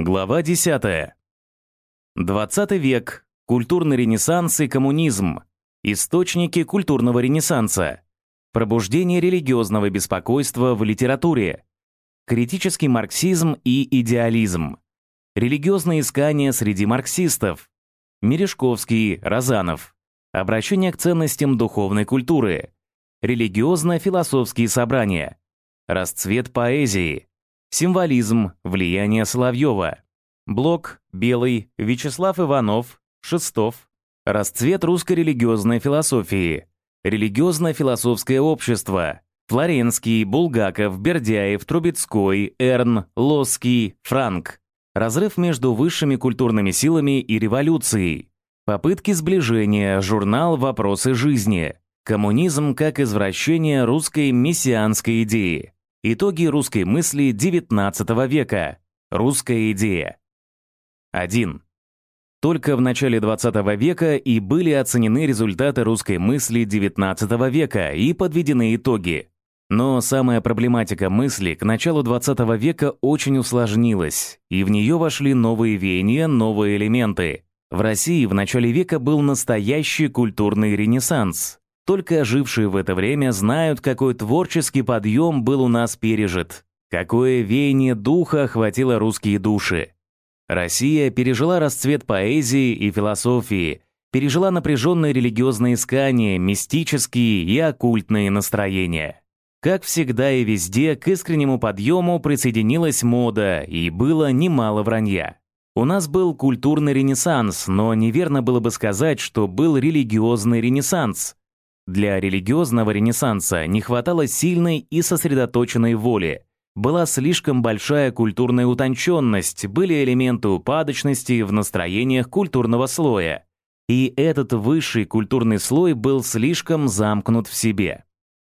Глава 10. 20 век. Культурный ренессанс и коммунизм. Источники культурного ренессанса. Пробуждение религиозного беспокойства в литературе. Критический марксизм и идеализм. Религиозные искания среди марксистов. Мережковский, Розанов. Обращение к ценностям духовной культуры. Религиозно-философские собрания. Расцвет поэзии. Символизм, влияние Соловьева. Блок, Белый, Вячеслав Иванов, Шестов. Расцвет русской религиозной философии. Религиозно-философское общество. Флоренский, Булгаков, Бердяев, Трубецкой, Эрн, Лосский, Франк. Разрыв между высшими культурными силами и революцией. Попытки сближения, журнал «Вопросы жизни». Коммунизм как извращение русской мессианской идеи. Итоги русской мысли XIX века. Русская идея. 1. Только в начале XX века и были оценены результаты русской мысли XIX века и подведены итоги. Но самая проблематика мысли к началу XX века очень усложнилась, и в нее вошли новые веяния, новые элементы. В России в начале века был настоящий культурный ренессанс. Только жившие в это время знают, какой творческий подъем был у нас пережит, какое веяние духа охватило русские души. Россия пережила расцвет поэзии и философии, пережила напряженные религиозные искания, мистические и оккультные настроения. Как всегда и везде, к искреннему подъему присоединилась мода, и было немало вранья. У нас был культурный ренессанс, но неверно было бы сказать, что был религиозный ренессанс. Для религиозного ренессанса не хватало сильной и сосредоточенной воли. Была слишком большая культурная утонченность, были элементы упадочности в настроениях культурного слоя. И этот высший культурный слой был слишком замкнут в себе.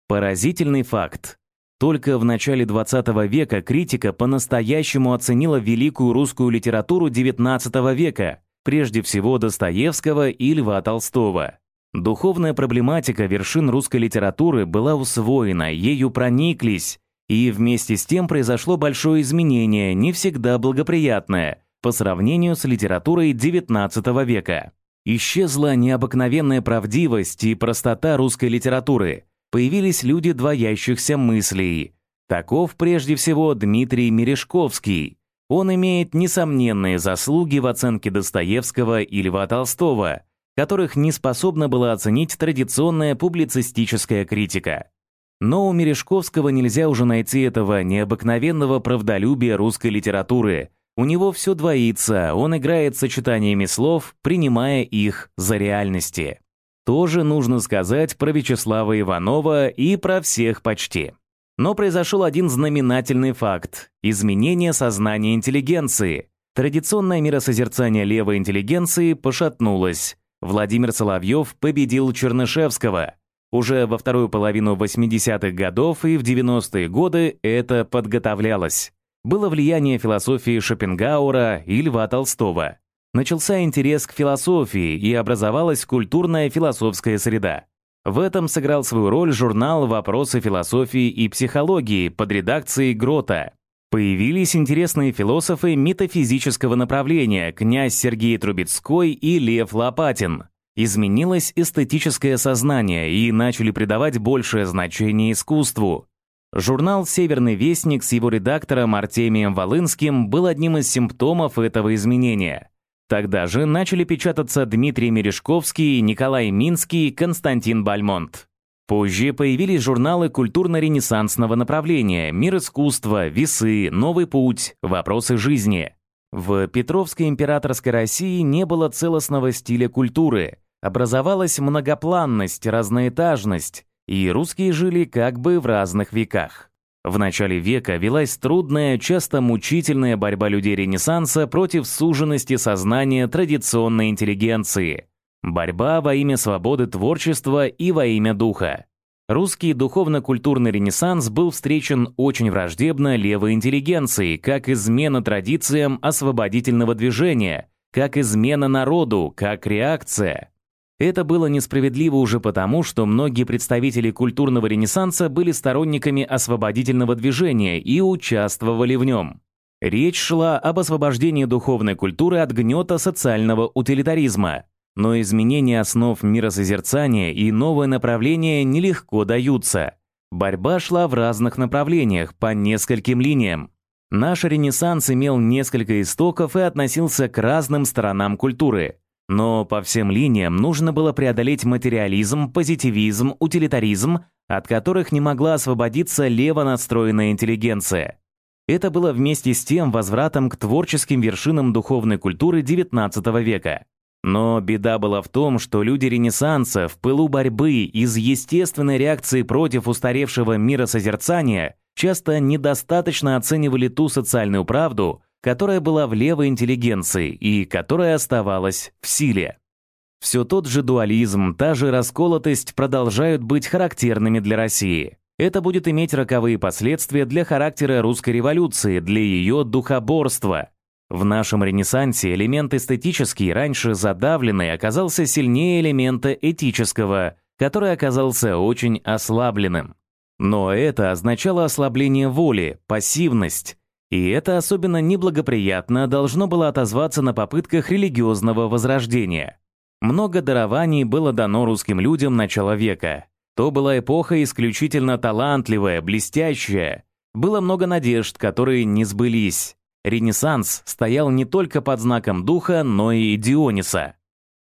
Поразительный факт. Только в начале XX века критика по-настоящему оценила великую русскую литературу XIX века, прежде всего Достоевского и Льва Толстого. Духовная проблематика вершин русской литературы была усвоена, ею прониклись, и вместе с тем произошло большое изменение, не всегда благоприятное, по сравнению с литературой XIX века. Исчезла необыкновенная правдивость и простота русской литературы. Появились люди двоящихся мыслей. Таков прежде всего Дмитрий Мережковский. Он имеет несомненные заслуги в оценке Достоевского и Льва Толстого – которых не способна была оценить традиционная публицистическая критика. Но у Мережковского нельзя уже найти этого необыкновенного правдолюбия русской литературы. У него все двоится, он играет сочетаниями слов, принимая их за реальности. Тоже нужно сказать про Вячеслава Иванова и про всех почти. Но произошел один знаменательный факт – изменение сознания интеллигенции. Традиционное миросозерцание левой интеллигенции пошатнулось. Владимир Соловьев победил Чернышевского. Уже во вторую половину 80-х годов и в 90-е годы это подготовлялось. Было влияние философии Шопенгауэра и Льва Толстого. Начался интерес к философии и образовалась культурная философская среда. В этом сыграл свою роль журнал «Вопросы философии и психологии» под редакцией Грота. Появились интересные философы метафизического направления князь Сергей Трубецкой и Лев Лопатин. Изменилось эстетическое сознание и начали придавать большее значение искусству. Журнал «Северный вестник» с его редактором Артемием Волынским был одним из симптомов этого изменения. Тогда же начали печататься Дмитрий Мережковский, Николай Минский, Константин Бальмонт. Позже появились журналы культурно-ренессансного направления «Мир искусства», «Весы», «Новый путь», «Вопросы жизни». В Петровской императорской России не было целостного стиля культуры, образовалась многопланность, разноэтажность, и русские жили как бы в разных веках. В начале века велась трудная, часто мучительная борьба людей Ренессанса против суженности сознания традиционной интеллигенции – Борьба во имя свободы творчества и во имя духа. Русский духовно-культурный ренессанс был встречен очень враждебно левой интеллигенцией, как измена традициям освободительного движения, как измена народу, как реакция. Это было несправедливо уже потому, что многие представители культурного ренессанса были сторонниками освободительного движения и участвовали в нем. Речь шла об освобождении духовной культуры от гнета социального утилитаризма. Но изменение основ миросозерцания и новое направление нелегко даются. Борьба шла в разных направлениях, по нескольким линиям. Наш Ренессанс имел несколько истоков и относился к разным сторонам культуры. Но по всем линиям нужно было преодолеть материализм, позитивизм, утилитаризм, от которых не могла освободиться лево настроенная интеллигенция. Это было вместе с тем возвратом к творческим вершинам духовной культуры XIX века. Но беда была в том, что люди Ренессанса в пылу борьбы из естественной реакции против устаревшего миросозерцания часто недостаточно оценивали ту социальную правду, которая была в левой интеллигенции и которая оставалась в силе. Все тот же дуализм, та же расколотость продолжают быть характерными для России. Это будет иметь роковые последствия для характера русской революции, для ее духоборства. В нашем Ренессансе элемент эстетический, раньше задавленный, оказался сильнее элемента этического, который оказался очень ослабленным. Но это означало ослабление воли, пассивность. И это особенно неблагоприятно должно было отозваться на попытках религиозного возрождения. Много дарований было дано русским людям начала века. То была эпоха исключительно талантливая, блестящая. Было много надежд, которые не сбылись. Ренессанс стоял не только под знаком духа, но и Диониса.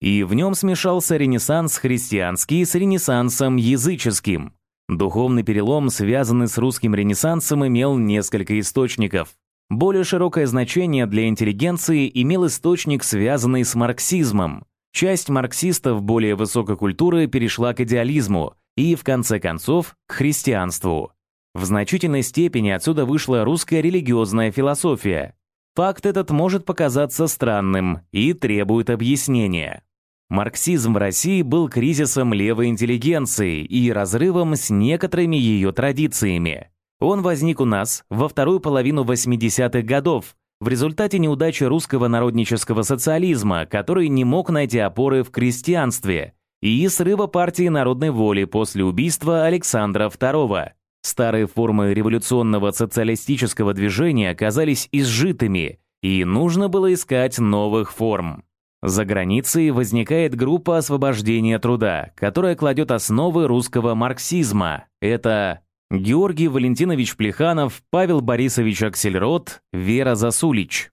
И в нем смешался ренессанс христианский с ренессансом языческим. Духовный перелом, связанный с русским ренессансом, имел несколько источников. Более широкое значение для интеллигенции имел источник, связанный с марксизмом. Часть марксистов более высокой культуры перешла к идеализму, и, в конце концов, к христианству. В значительной степени отсюда вышла русская религиозная философия. Факт этот может показаться странным и требует объяснения. Марксизм в России был кризисом левой интеллигенции и разрывом с некоторыми ее традициями. Он возник у нас во вторую половину 80-х годов в результате неудачи русского народнического социализма, который не мог найти опоры в крестьянстве и срыва партии народной воли после убийства Александра II. Старые формы революционного социалистического движения оказались изжитыми, и нужно было искать новых форм. За границей возникает группа освобождения труда, которая кладет основы русского марксизма. Это Георгий Валентинович Плеханов, Павел Борисович Аксельрод, Вера Засулич.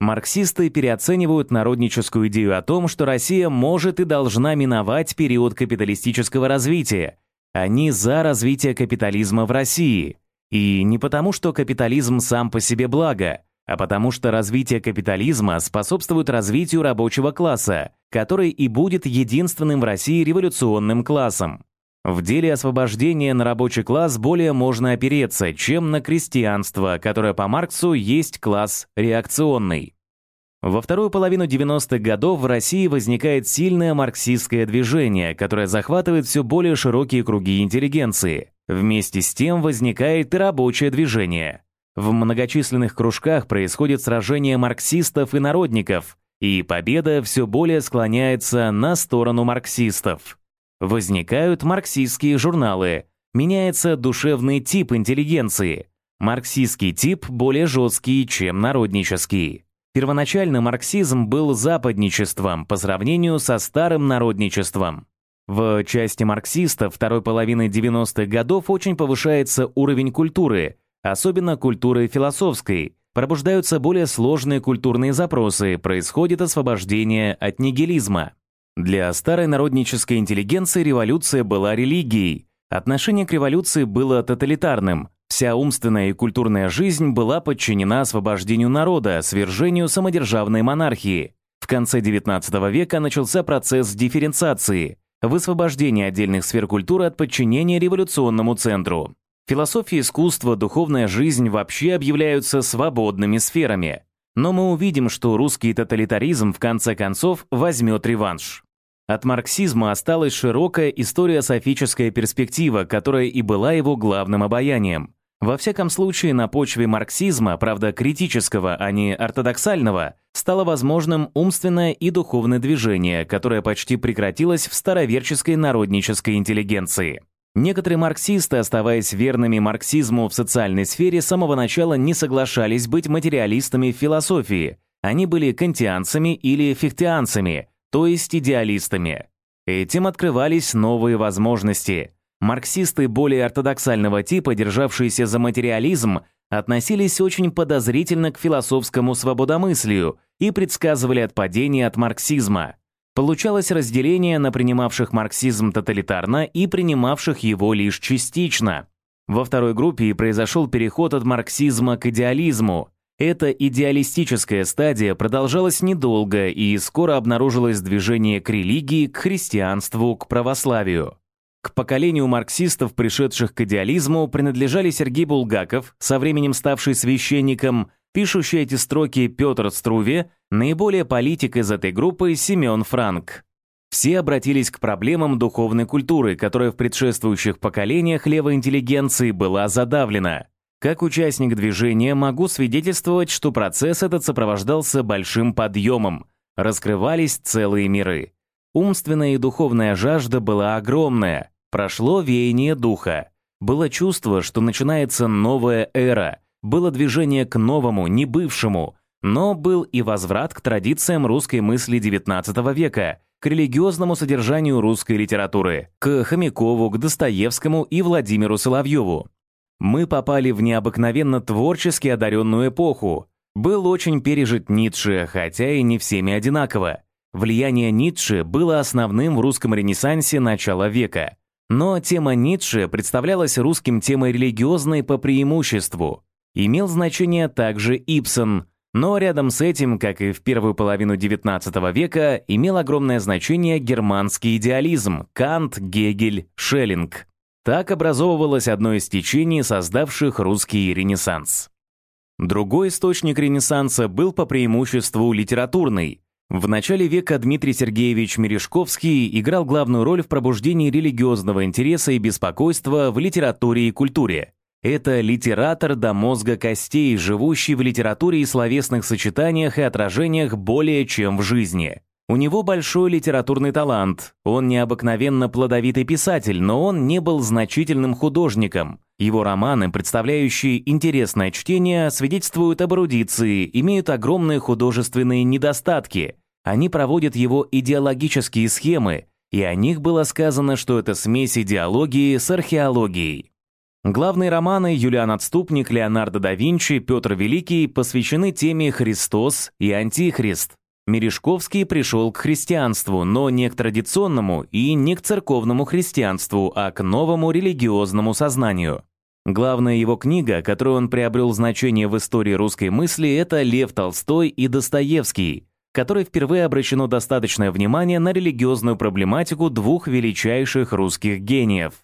Марксисты переоценивают народническую идею о том, что Россия может и должна миновать период капиталистического развития. Они за развитие капитализма в России. И не потому, что капитализм сам по себе благо, а потому что развитие капитализма способствует развитию рабочего класса, который и будет единственным в России революционным классом. В деле освобождения на рабочий класс более можно опереться, чем на крестьянство, которое по Марксу есть класс реакционный. Во вторую половину 90-х годов в России возникает сильное марксистское движение, которое захватывает все более широкие круги интеллигенции. Вместе с тем возникает и рабочее движение. В многочисленных кружках происходит сражение марксистов и народников, и победа все более склоняется на сторону марксистов. Возникают марксистские журналы. Меняется душевный тип интеллигенции. Марксистский тип более жесткий, чем народнический. Первоначально марксизм был западничеством по сравнению со старым народничеством. В части марксистов второй половины 90-х годов очень повышается уровень культуры, особенно культуры философской, пробуждаются более сложные культурные запросы, происходит освобождение от нигилизма. Для старой народнической интеллигенции революция была религией. Отношение к революции было тоталитарным. Вся умственная и культурная жизнь была подчинена освобождению народа, свержению самодержавной монархии. В конце XIX века начался процесс дифференциации, высвобождения отдельных сфер культуры от подчинения революционному центру. Философия искусства, духовная жизнь вообще объявляются свободными сферами. Но мы увидим, что русский тоталитаризм в конце концов возьмет реванш. От марксизма осталась широкая историософическая перспектива, которая и была его главным обаянием. Во всяком случае, на почве марксизма, правда критического, а не ортодоксального, стало возможным умственное и духовное движение, которое почти прекратилось в староверческой народнической интеллигенции. Некоторые марксисты, оставаясь верными марксизму в социальной сфере, с самого начала не соглашались быть материалистами в философии. Они были кантианцами или фихтианцами, то есть идеалистами. Этим открывались новые возможности. Марксисты более ортодоксального типа, державшиеся за материализм, относились очень подозрительно к философскому свободомыслию и предсказывали отпадение от марксизма. Получалось разделение на принимавших марксизм тоталитарно и принимавших его лишь частично. Во второй группе и произошел переход от марксизма к идеализму. Эта идеалистическая стадия продолжалась недолго и скоро обнаружилось движение к религии, к христианству, к православию. К поколению марксистов, пришедших к идеализму, принадлежали Сергей Булгаков, со временем ставший священником, пишущий эти строки Петр Струве, наиболее политик из этой группы Семен Франк. Все обратились к проблемам духовной культуры, которая в предшествующих поколениях левой интеллигенции была задавлена. Как участник движения могу свидетельствовать, что процесс этот сопровождался большим подъемом, раскрывались целые миры. Умственная и духовная жажда была огромная, прошло веяние духа. Было чувство, что начинается новая эра, было движение к новому, не бывшему, но был и возврат к традициям русской мысли XIX века, к религиозному содержанию русской литературы, к Хомякову, к Достоевскому и Владимиру Соловьеву. Мы попали в необыкновенно творчески одаренную эпоху. Был очень пережит Ницше, хотя и не всеми одинаково. Влияние Ницше было основным в русском ренессансе начала века. Но тема Ницше представлялась русским темой религиозной по преимуществу. Имел значение также Ипсон, но рядом с этим, как и в первую половину XIX века, имел огромное значение германский идеализм – Кант, Гегель, Шеллинг. Так образовывалось одно из течений, создавших русский ренессанс. Другой источник ренессанса был по преимуществу литературный – в начале века Дмитрий Сергеевич Мережковский играл главную роль в пробуждении религиозного интереса и беспокойства в литературе и культуре. Это литератор до мозга костей, живущий в литературе и словесных сочетаниях и отражениях более чем в жизни. У него большой литературный талант, он необыкновенно плодовитый писатель, но он не был значительным художником. Его романы, представляющие интересное чтение, свидетельствуют об эрудиции, имеют огромные художественные недостатки. Они проводят его идеологические схемы, и о них было сказано, что это смесь идеологии с археологией. Главные романы Юлиан Отступник, Леонардо да Винчи, Петр Великий посвящены теме «Христос» и «Антихрист». Мережковский пришел к христианству, но не к традиционному и не к церковному христианству, а к новому религиозному сознанию. Главная его книга, которую он приобрел значение в истории русской мысли, это «Лев Толстой и Достоевский», которой впервые обращено достаточное внимание на религиозную проблематику двух величайших русских гениев.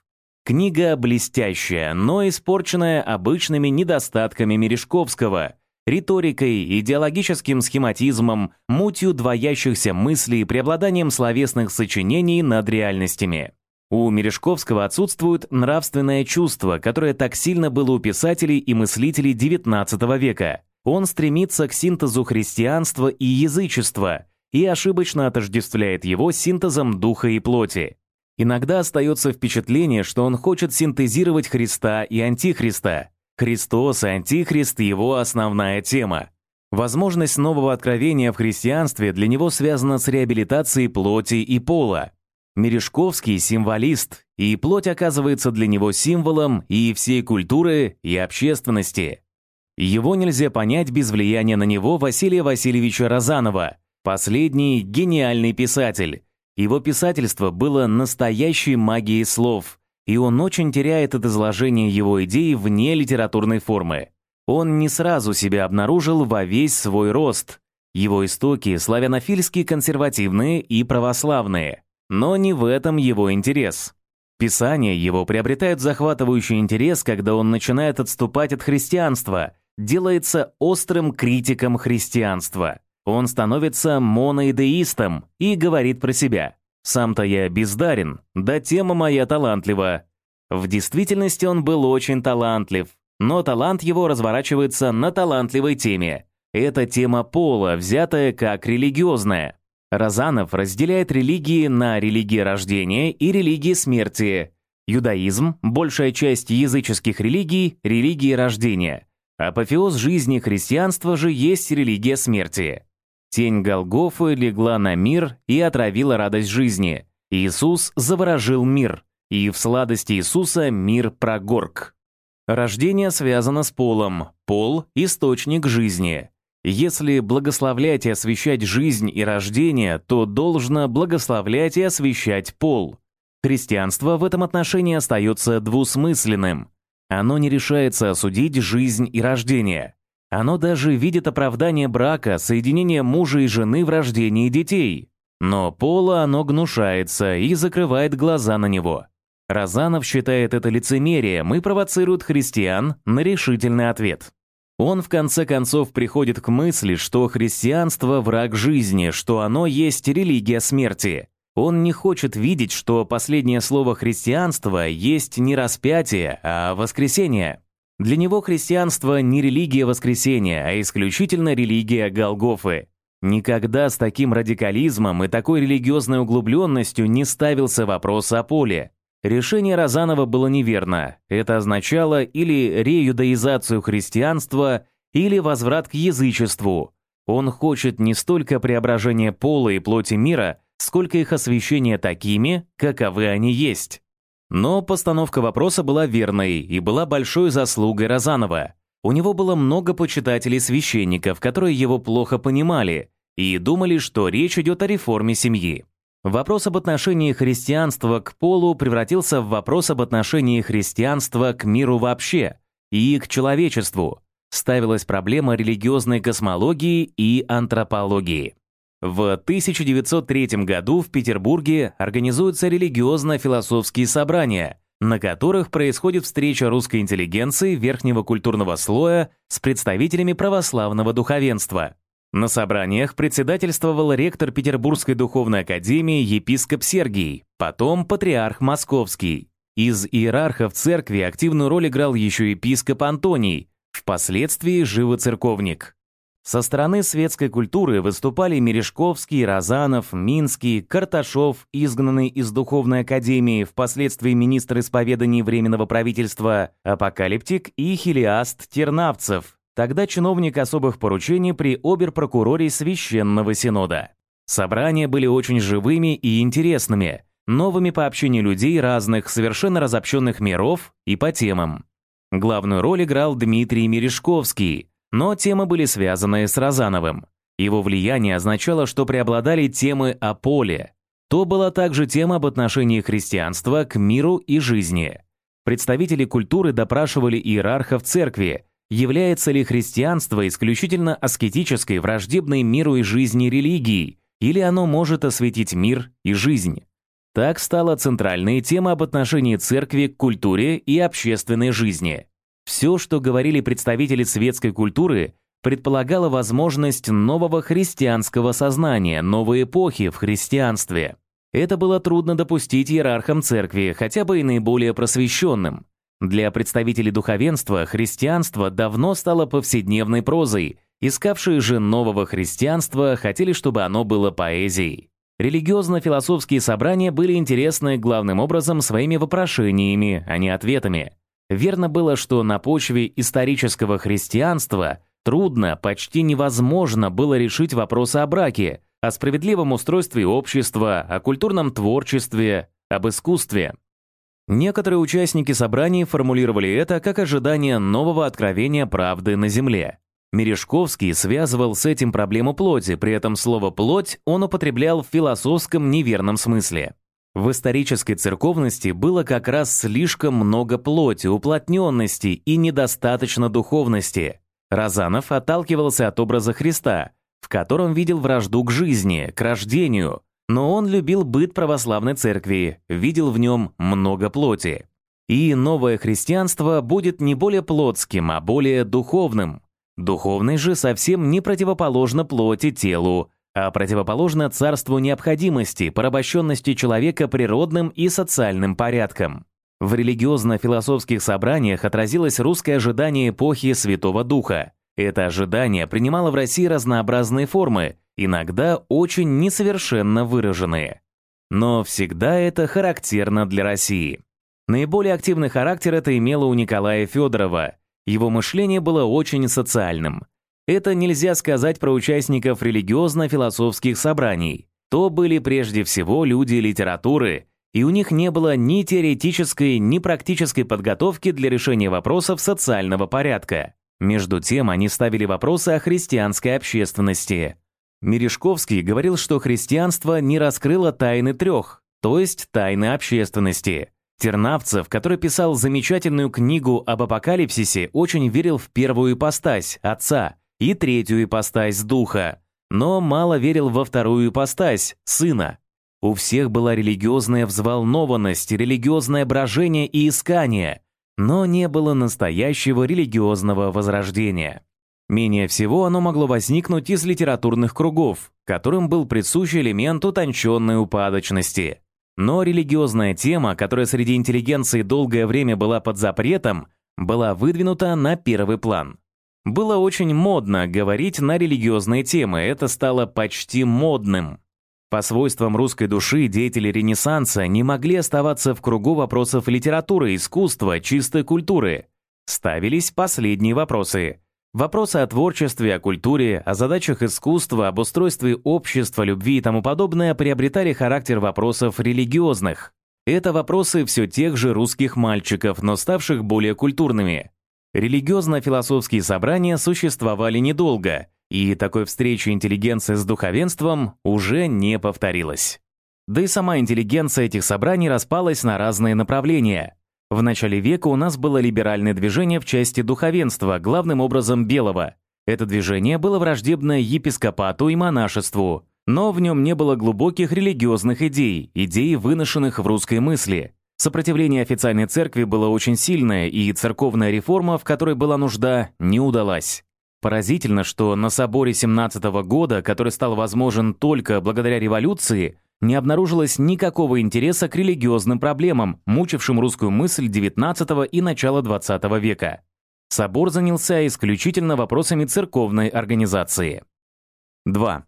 Книга блестящая, но испорченная обычными недостатками Мережковского, риторикой, идеологическим схематизмом, мутью двоящихся мыслей, преобладанием словесных сочинений над реальностями. У Мережковского отсутствует нравственное чувство, которое так сильно было у писателей и мыслителей XIX века. Он стремится к синтезу христианства и язычества и ошибочно отождествляет его синтезом духа и плоти. Иногда остается впечатление, что он хочет синтезировать Христа и Антихриста. Христос Антихрист – его основная тема. Возможность нового откровения в христианстве для него связана с реабилитацией плоти и пола. Мережковский – символист, и плоть оказывается для него символом и всей культуры, и общественности. Его нельзя понять без влияния на него Василия Васильевича Розанова, последний гениальный писатель. Его писательство было настоящей магией слов, и он очень теряет от изложения его идей вне литературной формы. Он не сразу себя обнаружил во весь свой рост. Его истоки славянофильские консервативные и православные – но не в этом его интерес. Писание его приобретает захватывающий интерес, когда он начинает отступать от христианства, делается острым критиком христианства. Он становится моноидеистом и говорит про себя. «Сам-то я бездарен, да тема моя талантлива». В действительности он был очень талантлив, но талант его разворачивается на талантливой теме. Это тема пола, взятая как религиозная. Разанов разделяет религии на религии рождения и религии смерти. Юдаизм, большая часть языческих религий, религии рождения. Апофеоз жизни христианства же есть религия смерти. Тень Голгофы легла на мир и отравила радость жизни. Иисус заворожил мир, и в сладости Иисуса мир прогорк. Рождение связано с полом, пол – источник жизни. Если благословлять и освящать жизнь и рождение, то должно благословлять и освящать пол. Христианство в этом отношении остается двусмысленным. Оно не решается осудить жизнь и рождение. Оно даже видит оправдание брака, соединения мужа и жены в рождении детей. Но пола оно гнушается и закрывает глаза на него. Разанов считает это лицемерием и провоцирует христиан на решительный ответ. Он в конце концов приходит к мысли, что христианство – враг жизни, что оно есть религия смерти. Он не хочет видеть, что последнее слово христианства есть не распятие, а воскресение. Для него христианство не религия воскресения, а исключительно религия Голгофы. Никогда с таким радикализмом и такой религиозной углубленностью не ставился вопрос о поле. Решение Розанова было неверно. Это означало или реюдаизацию христианства, или возврат к язычеству. Он хочет не столько преображения пола и плоти мира, сколько их освящения такими, каковы они есть. Но постановка вопроса была верной и была большой заслугой Розанова. У него было много почитателей-священников, которые его плохо понимали и думали, что речь идет о реформе семьи. Вопрос об отношении христианства к полу превратился в вопрос об отношении христианства к миру вообще и к человечеству. Ставилась проблема религиозной космологии и антропологии. В 1903 году в Петербурге организуются религиозно-философские собрания, на которых происходит встреча русской интеллигенции верхнего культурного слоя с представителями православного духовенства. На собраниях председательствовал ректор Петербургской духовной академии епископ Сергий, потом патриарх Московский. Из иерархов церкви активную роль играл еще епископ Антоний, впоследствии живоцерковник. Со стороны светской культуры выступали Мережковский, Розанов, Минский, Карташов, изгнанный из Духовной Академии, впоследствии министр исповеданий Временного правительства, Апокалиптик и Хилиаст Тернавцев, Тогда чиновник особых поручений при оберпрокуроре Священного Синода. Собрания были очень живыми и интересными, новыми по общению людей разных, совершенно разобщенных миров и по темам. Главную роль играл Дмитрий Мережковский, но темы были связаны с Розановым. Его влияние означало, что преобладали темы о поле. То была также тема об отношении христианства к миру и жизни. Представители культуры допрашивали иерархов церкви, Является ли христианство исключительно аскетической, враждебной миру и жизни религией, или оно может осветить мир и жизнь? Так стала центральная тема об отношении церкви к культуре и общественной жизни. Все, что говорили представители светской культуры, предполагало возможность нового христианского сознания, новой эпохи в христианстве. Это было трудно допустить иерархам церкви, хотя бы и наиболее просвещенным. Для представителей духовенства христианство давно стало повседневной прозой, искавшие же нового христианства хотели, чтобы оно было поэзией. Религиозно-философские собрания были интересны главным образом своими вопрошениями, а не ответами. Верно было, что на почве исторического христианства трудно, почти невозможно было решить вопросы о браке, о справедливом устройстве общества, о культурном творчестве, об искусстве. Некоторые участники собраний формулировали это как ожидание нового откровения правды на Земле. Мережковский связывал с этим проблему плоти, при этом слово «плоть» он употреблял в философском неверном смысле. В исторической церковности было как раз слишком много плоти, уплотненности и недостаточно духовности. Разанов отталкивался от образа Христа, в котором видел вражду к жизни, к рождению, но он любил быт православной церкви, видел в нем много плоти. И новое христианство будет не более плотским, а более духовным. Духовный же совсем не противоположно плоти телу, а противоположно царству необходимости, порабощенности человека природным и социальным порядком. В религиозно-философских собраниях отразилось русское ожидание эпохи Святого Духа. Это ожидание принимало в России разнообразные формы, иногда очень несовершенно выраженные. Но всегда это характерно для России. Наиболее активный характер это имело у Николая Федорова. Его мышление было очень социальным. Это нельзя сказать про участников религиозно-философских собраний. То были прежде всего люди литературы, и у них не было ни теоретической, ни практической подготовки для решения вопросов социального порядка. Между тем они ставили вопросы о христианской общественности. Мережковский говорил, что христианство не раскрыло тайны трех, то есть тайны общественности. Тернавцев, который писал замечательную книгу об апокалипсисе, очень верил в первую ипостась, Отца, и третью ипостась, Духа, но мало верил во вторую ипостась, Сына. У всех была религиозная взволнованность, религиозное брожение и искание, но не было настоящего религиозного возрождения. Менее всего оно могло возникнуть из литературных кругов, которым был присущ элемент утонченной упадочности. Но религиозная тема, которая среди интеллигенции долгое время была под запретом, была выдвинута на первый план. Было очень модно говорить на религиозные темы, это стало почти модным. По свойствам русской души деятели Ренессанса не могли оставаться в кругу вопросов литературы, искусства, чистой культуры. Ставились последние вопросы. Вопросы о творчестве, о культуре, о задачах искусства, об устройстве общества, любви и тому подобное приобретали характер вопросов религиозных. Это вопросы все тех же русских мальчиков, но ставших более культурными. Религиозно-философские собрания существовали недолго – и такой встречи интеллигенции с духовенством уже не повторилось. Да и сама интеллигенция этих собраний распалась на разные направления. В начале века у нас было либеральное движение в части духовенства, главным образом белого. Это движение было враждебно епископату и монашеству, но в нем не было глубоких религиозных идей, идей, выношенных в русской мысли. Сопротивление официальной церкви было очень сильное, и церковная реформа, в которой была нужда, не удалась. Поразительно, что на соборе 17 -го года, который стал возможен только благодаря революции, не обнаружилось никакого интереса к религиозным проблемам, мучившим русскую мысль XIX и начала XX века. Собор занялся исключительно вопросами церковной организации. 2.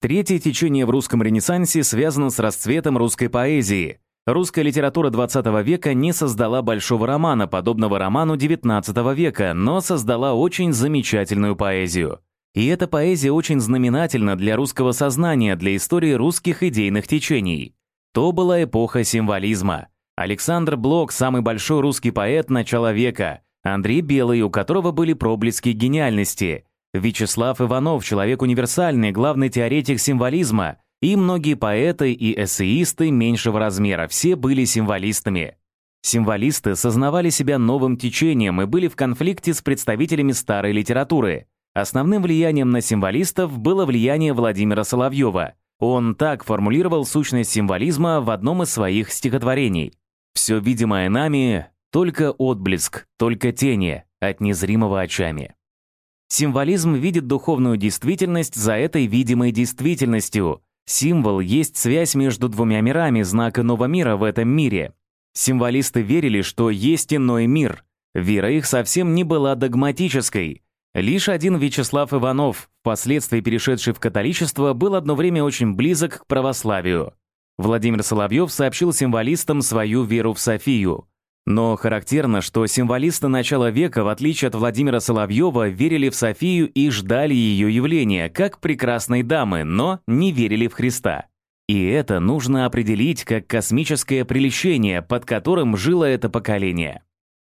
Третье течение в русском ренессансе связано с расцветом русской поэзии, Русская литература XX века не создала большого романа, подобного роману XIX века, но создала очень замечательную поэзию. И эта поэзия очень знаменательна для русского сознания, для истории русских идейных течений. То была эпоха символизма. Александр Блок – самый большой русский поэт начала века, Андрей Белый, у которого были проблески гениальности, Вячеслав Иванов – человек универсальный, главный теоретик символизма, и многие поэты и эссеисты меньшего размера, все были символистами. Символисты сознавали себя новым течением и были в конфликте с представителями старой литературы. Основным влиянием на символистов было влияние Владимира Соловьева. Он так формулировал сущность символизма в одном из своих стихотворений. «Все видимое нами — только отблеск, только тени от незримого очами». Символизм видит духовную действительность за этой видимой действительностью, Символ есть связь между двумя мирами, знак иного мира в этом мире. Символисты верили, что есть иной мир. Вера их совсем не была догматической. Лишь один Вячеслав Иванов, впоследствии перешедший в католичество, был одно время очень близок к православию. Владимир Соловьев сообщил символистам свою веру в Софию. Но характерно, что символисты начала века, в отличие от Владимира Соловьева, верили в Софию и ждали ее явления, как прекрасной дамы, но не верили в Христа. И это нужно определить как космическое прельщение, под которым жило это поколение.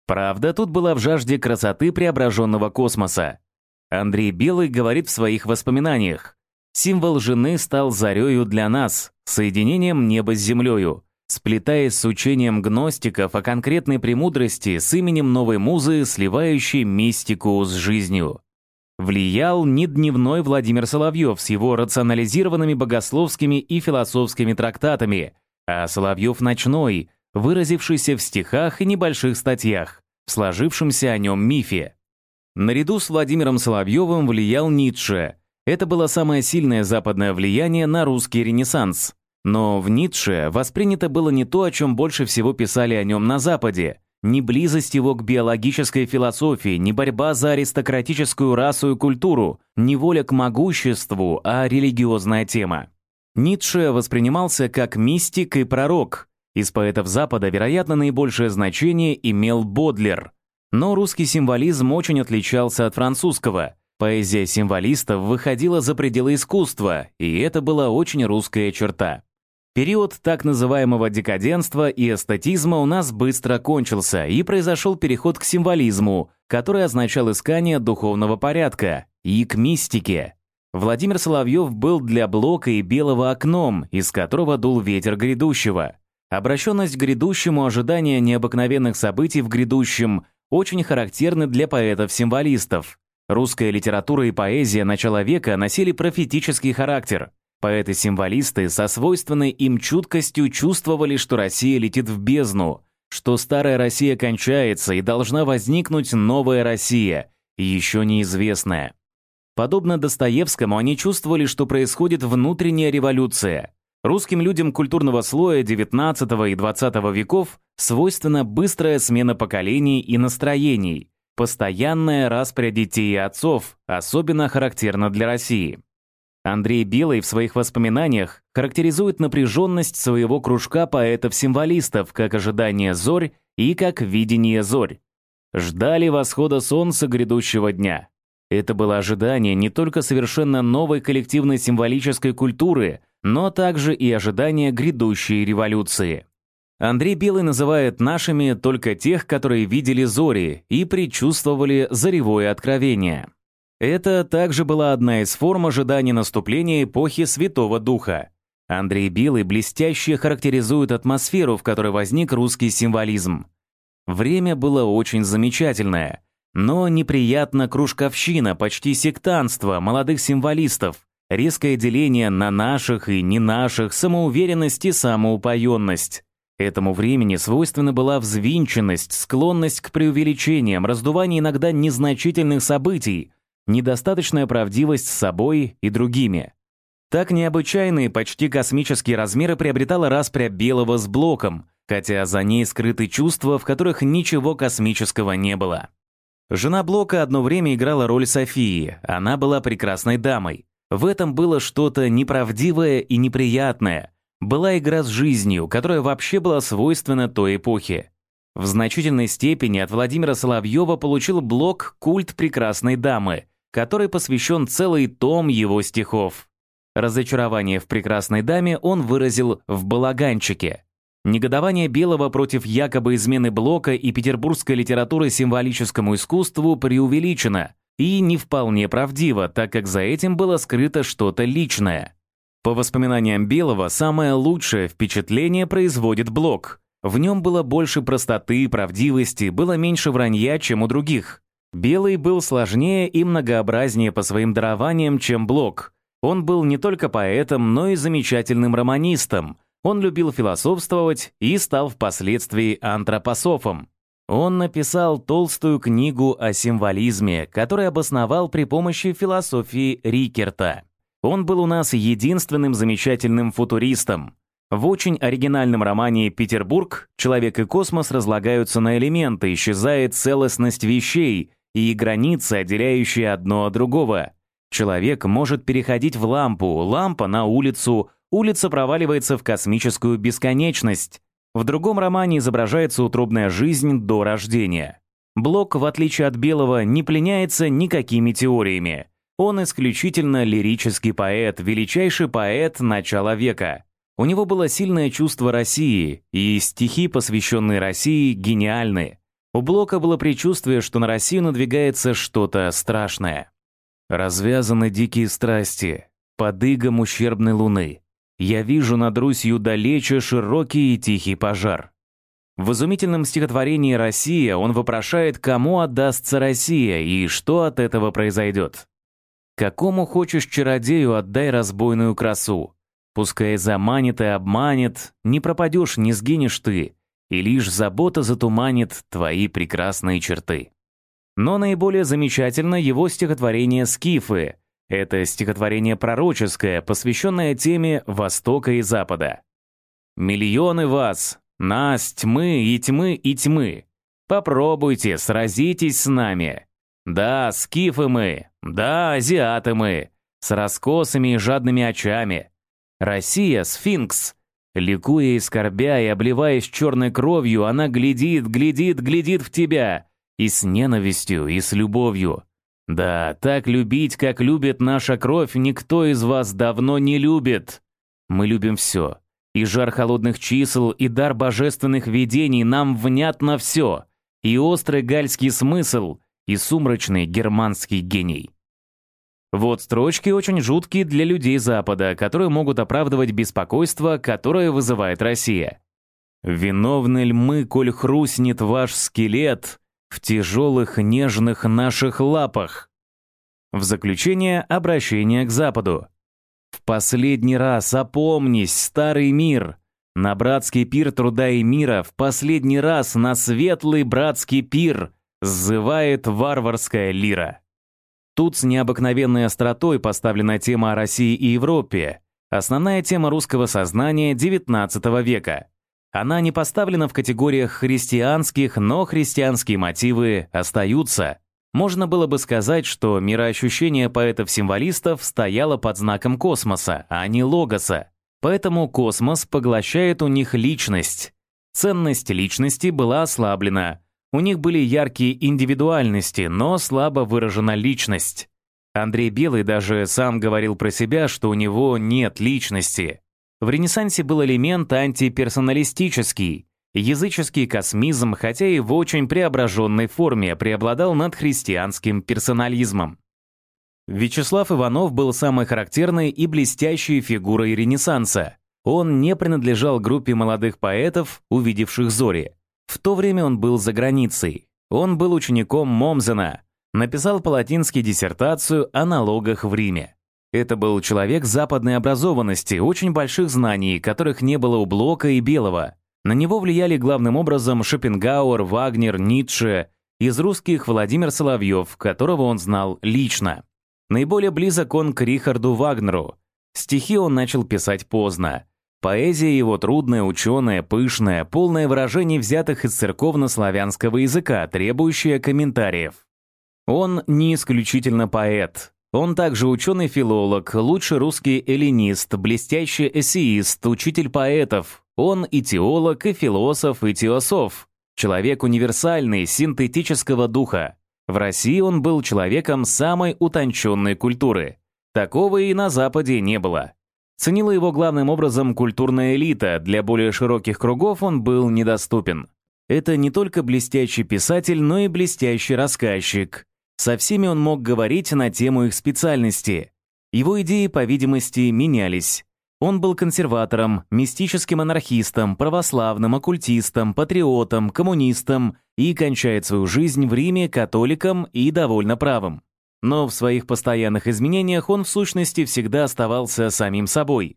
Правда, тут была в жажде красоты преображенного космоса. Андрей Белый говорит в своих воспоминаниях. «Символ жены стал зарею для нас, соединением неба с землею, сплетаясь с учением гностиков о конкретной премудрости с именем новой музы, сливающей мистику с жизнью. Влиял не дневной Владимир Соловьев с его рационализированными богословскими и философскими трактатами, а Соловьев ночной, выразившийся в стихах и небольших статьях, в сложившемся о нем мифе. Наряду с Владимиром Соловьевым влиял Ницше. Это было самое сильное западное влияние на русский ренессанс. Но в Ницше воспринято было не то, о чем больше всего писали о нем на Западе, не близость его к биологической философии, не борьба за аристократическую расу и культуру, не воля к могуществу, а религиозная тема. Ницше воспринимался как мистик и пророк. Из поэтов Запада, вероятно, наибольшее значение имел Бодлер. Но русский символизм очень отличался от французского. Поэзия символистов выходила за пределы искусства, и это была очень русская черта. Период так называемого декаденства и эстетизма у нас быстро кончился, и произошел переход к символизму, который означал искание духовного порядка, и к мистике. Владимир Соловьев был для Блока и Белого окном, из которого дул ветер грядущего. Обращенность к грядущему, ожидание необыкновенных событий в грядущем очень характерны для поэтов-символистов. Русская литература и поэзия начала века носили профетический характер – Поэты-символисты со свойственной им чуткостью чувствовали, что Россия летит в бездну, что старая Россия кончается и должна возникнуть новая Россия, еще неизвестная. Подобно Достоевскому, они чувствовали, что происходит внутренняя революция. Русским людям культурного слоя XIX и XX веков свойственна быстрая смена поколений и настроений, постоянная распря детей и отцов, особенно характерна для России. Андрей Белый в своих воспоминаниях характеризует напряженность своего кружка поэтов-символистов как ожидание зорь и как видение зорь. Ждали восхода солнца грядущего дня. Это было ожидание не только совершенно новой коллективной символической культуры, но также и ожидание грядущей революции. Андрей Белый называет нашими только тех, которые видели зори и предчувствовали заревое откровение. Это также была одна из форм ожидания наступления эпохи Святого Духа. Андрей Белый блестяще характеризует атмосферу, в которой возник русский символизм. Время было очень замечательное, но неприятно кружковщина, почти сектанство молодых символистов, резкое деление на наших и не наших, самоуверенность и самоупоенность. Этому времени свойственна была взвинченность, склонность к преувеличениям, раздувание иногда незначительных событий, недостаточная правдивость с собой и другими. Так необычайные, почти космические размеры приобретала распря белого с блоком, хотя за ней скрыты чувства, в которых ничего космического не было. Жена Блока одно время играла роль Софии, она была прекрасной дамой. В этом было что-то неправдивое и неприятное. Была игра с жизнью, которая вообще была свойственна той эпохе. В значительной степени от Владимира Соловьева получил Блок культ прекрасной дамы, который посвящен целый том его стихов. Разочарование в прекрасной даме он выразил в «Балаганчике». Негодование Белого против якобы измены Блока и петербургской литературы символическому искусству преувеличено и не вполне правдиво, так как за этим было скрыто что-то личное. По воспоминаниям Белого, самое лучшее впечатление производит Блок. В нем было больше простоты и правдивости, было меньше вранья, чем у других. Белый был сложнее и многообразнее по своим дарованиям, чем Блок. Он был не только поэтом, но и замечательным романистом. Он любил философствовать и стал впоследствии антропософом. Он написал толстую книгу о символизме, который обосновал при помощи философии Рикерта. Он был у нас единственным замечательным футуристом. В очень оригинальном романе «Петербург» человек и космос разлагаются на элементы, исчезает целостность вещей, и границы, отделяющие одно от другого. Человек может переходить в лампу, лампа на улицу, улица проваливается в космическую бесконечность. В другом романе изображается утробная жизнь до рождения. Блок, в отличие от Белого, не пленяется никакими теориями. Он исключительно лирический поэт, величайший поэт начала века. У него было сильное чувство России, и стихи, посвященные России, гениальны. У Блока было предчувствие, что на Россию надвигается что-то страшное. Развязаны дикие страсти, под игом ущербной луны. Я вижу над Русью далече широкий и тихий пожар. В изумительном стихотворении «Россия» он вопрошает, кому отдастся Россия и что от этого произойдет. «Какому хочешь чародею отдай разбойную красу? Пускай заманит и обманет, не пропадешь, не сгинешь ты, и лишь забота затуманит твои прекрасные черты. Но наиболее замечательно его стихотворение «Скифы». Это стихотворение пророческое, посвященное теме Востока и Запада. «Миллионы вас, нас, тьмы и тьмы и тьмы. Попробуйте, сразитесь с нами. Да, скифы мы, да, азиаты мы, с раскосами и жадными очами. Россия — сфинкс, Ликуя и скорбя, и обливаясь черной кровью, она глядит, глядит, глядит в тебя. И с ненавистью, и с любовью. Да, так любить, как любит наша кровь, никто из вас давно не любит. Мы любим все. И жар холодных чисел, и дар божественных видений нам внятно все. И острый гальский смысл, и сумрачный германский гений. Вот строчки очень жуткие для людей Запада, которые могут оправдывать беспокойство, которое вызывает Россия. «Виновны ль мы, коль хрустнет ваш скелет в тяжелых нежных наших лапах?» В заключение обращение к Западу. «В последний раз опомнись, старый мир!» На братский пир труда и мира в последний раз на светлый братский пир сзывает варварская лира. Тут с необыкновенной остротой поставлена тема о России и Европе, основная тема русского сознания XIX века. Она не поставлена в категориях христианских, но христианские мотивы остаются. Можно было бы сказать, что мироощущение поэтов-символистов стояло под знаком космоса, а не логоса. Поэтому космос поглощает у них личность. Ценность личности была ослаблена, у них были яркие индивидуальности, но слабо выражена личность. Андрей Белый даже сам говорил про себя, что у него нет личности. В Ренессансе был элемент антиперсоналистический. Языческий космизм, хотя и в очень преображенной форме, преобладал над христианским персонализмом. Вячеслав Иванов был самой характерной и блестящей фигурой Ренессанса. Он не принадлежал группе молодых поэтов, увидевших зори. В то время он был за границей. Он был учеником Момзена, написал по-латински диссертацию о налогах в Риме. Это был человек западной образованности, очень больших знаний, которых не было у Блока и Белого. На него влияли главным образом Шопенгауэр, Вагнер, Ницше, из русских Владимир Соловьев, которого он знал лично. Наиболее близок он к Рихарду Вагнеру. Стихи он начал писать поздно. Поэзия его трудная, ученая, пышная, полное выражений взятых из церковно-славянского языка, требующая комментариев. Он не исключительно поэт. Он также ученый-филолог, лучший русский эллинист, блестящий эссеист, учитель поэтов. Он и теолог, и философ, и теософ. Человек универсальный, синтетического духа. В России он был человеком самой утонченной культуры. Такого и на Западе не было. Ценила его главным образом культурная элита, для более широких кругов он был недоступен. Это не только блестящий писатель, но и блестящий рассказчик. Со всеми он мог говорить на тему их специальности. Его идеи, по видимости, менялись. Он был консерватором, мистическим анархистом, православным, оккультистом, патриотом, коммунистом и кончает свою жизнь в Риме католиком и довольно правым. Но в своих постоянных изменениях он в сущности всегда оставался самим собой.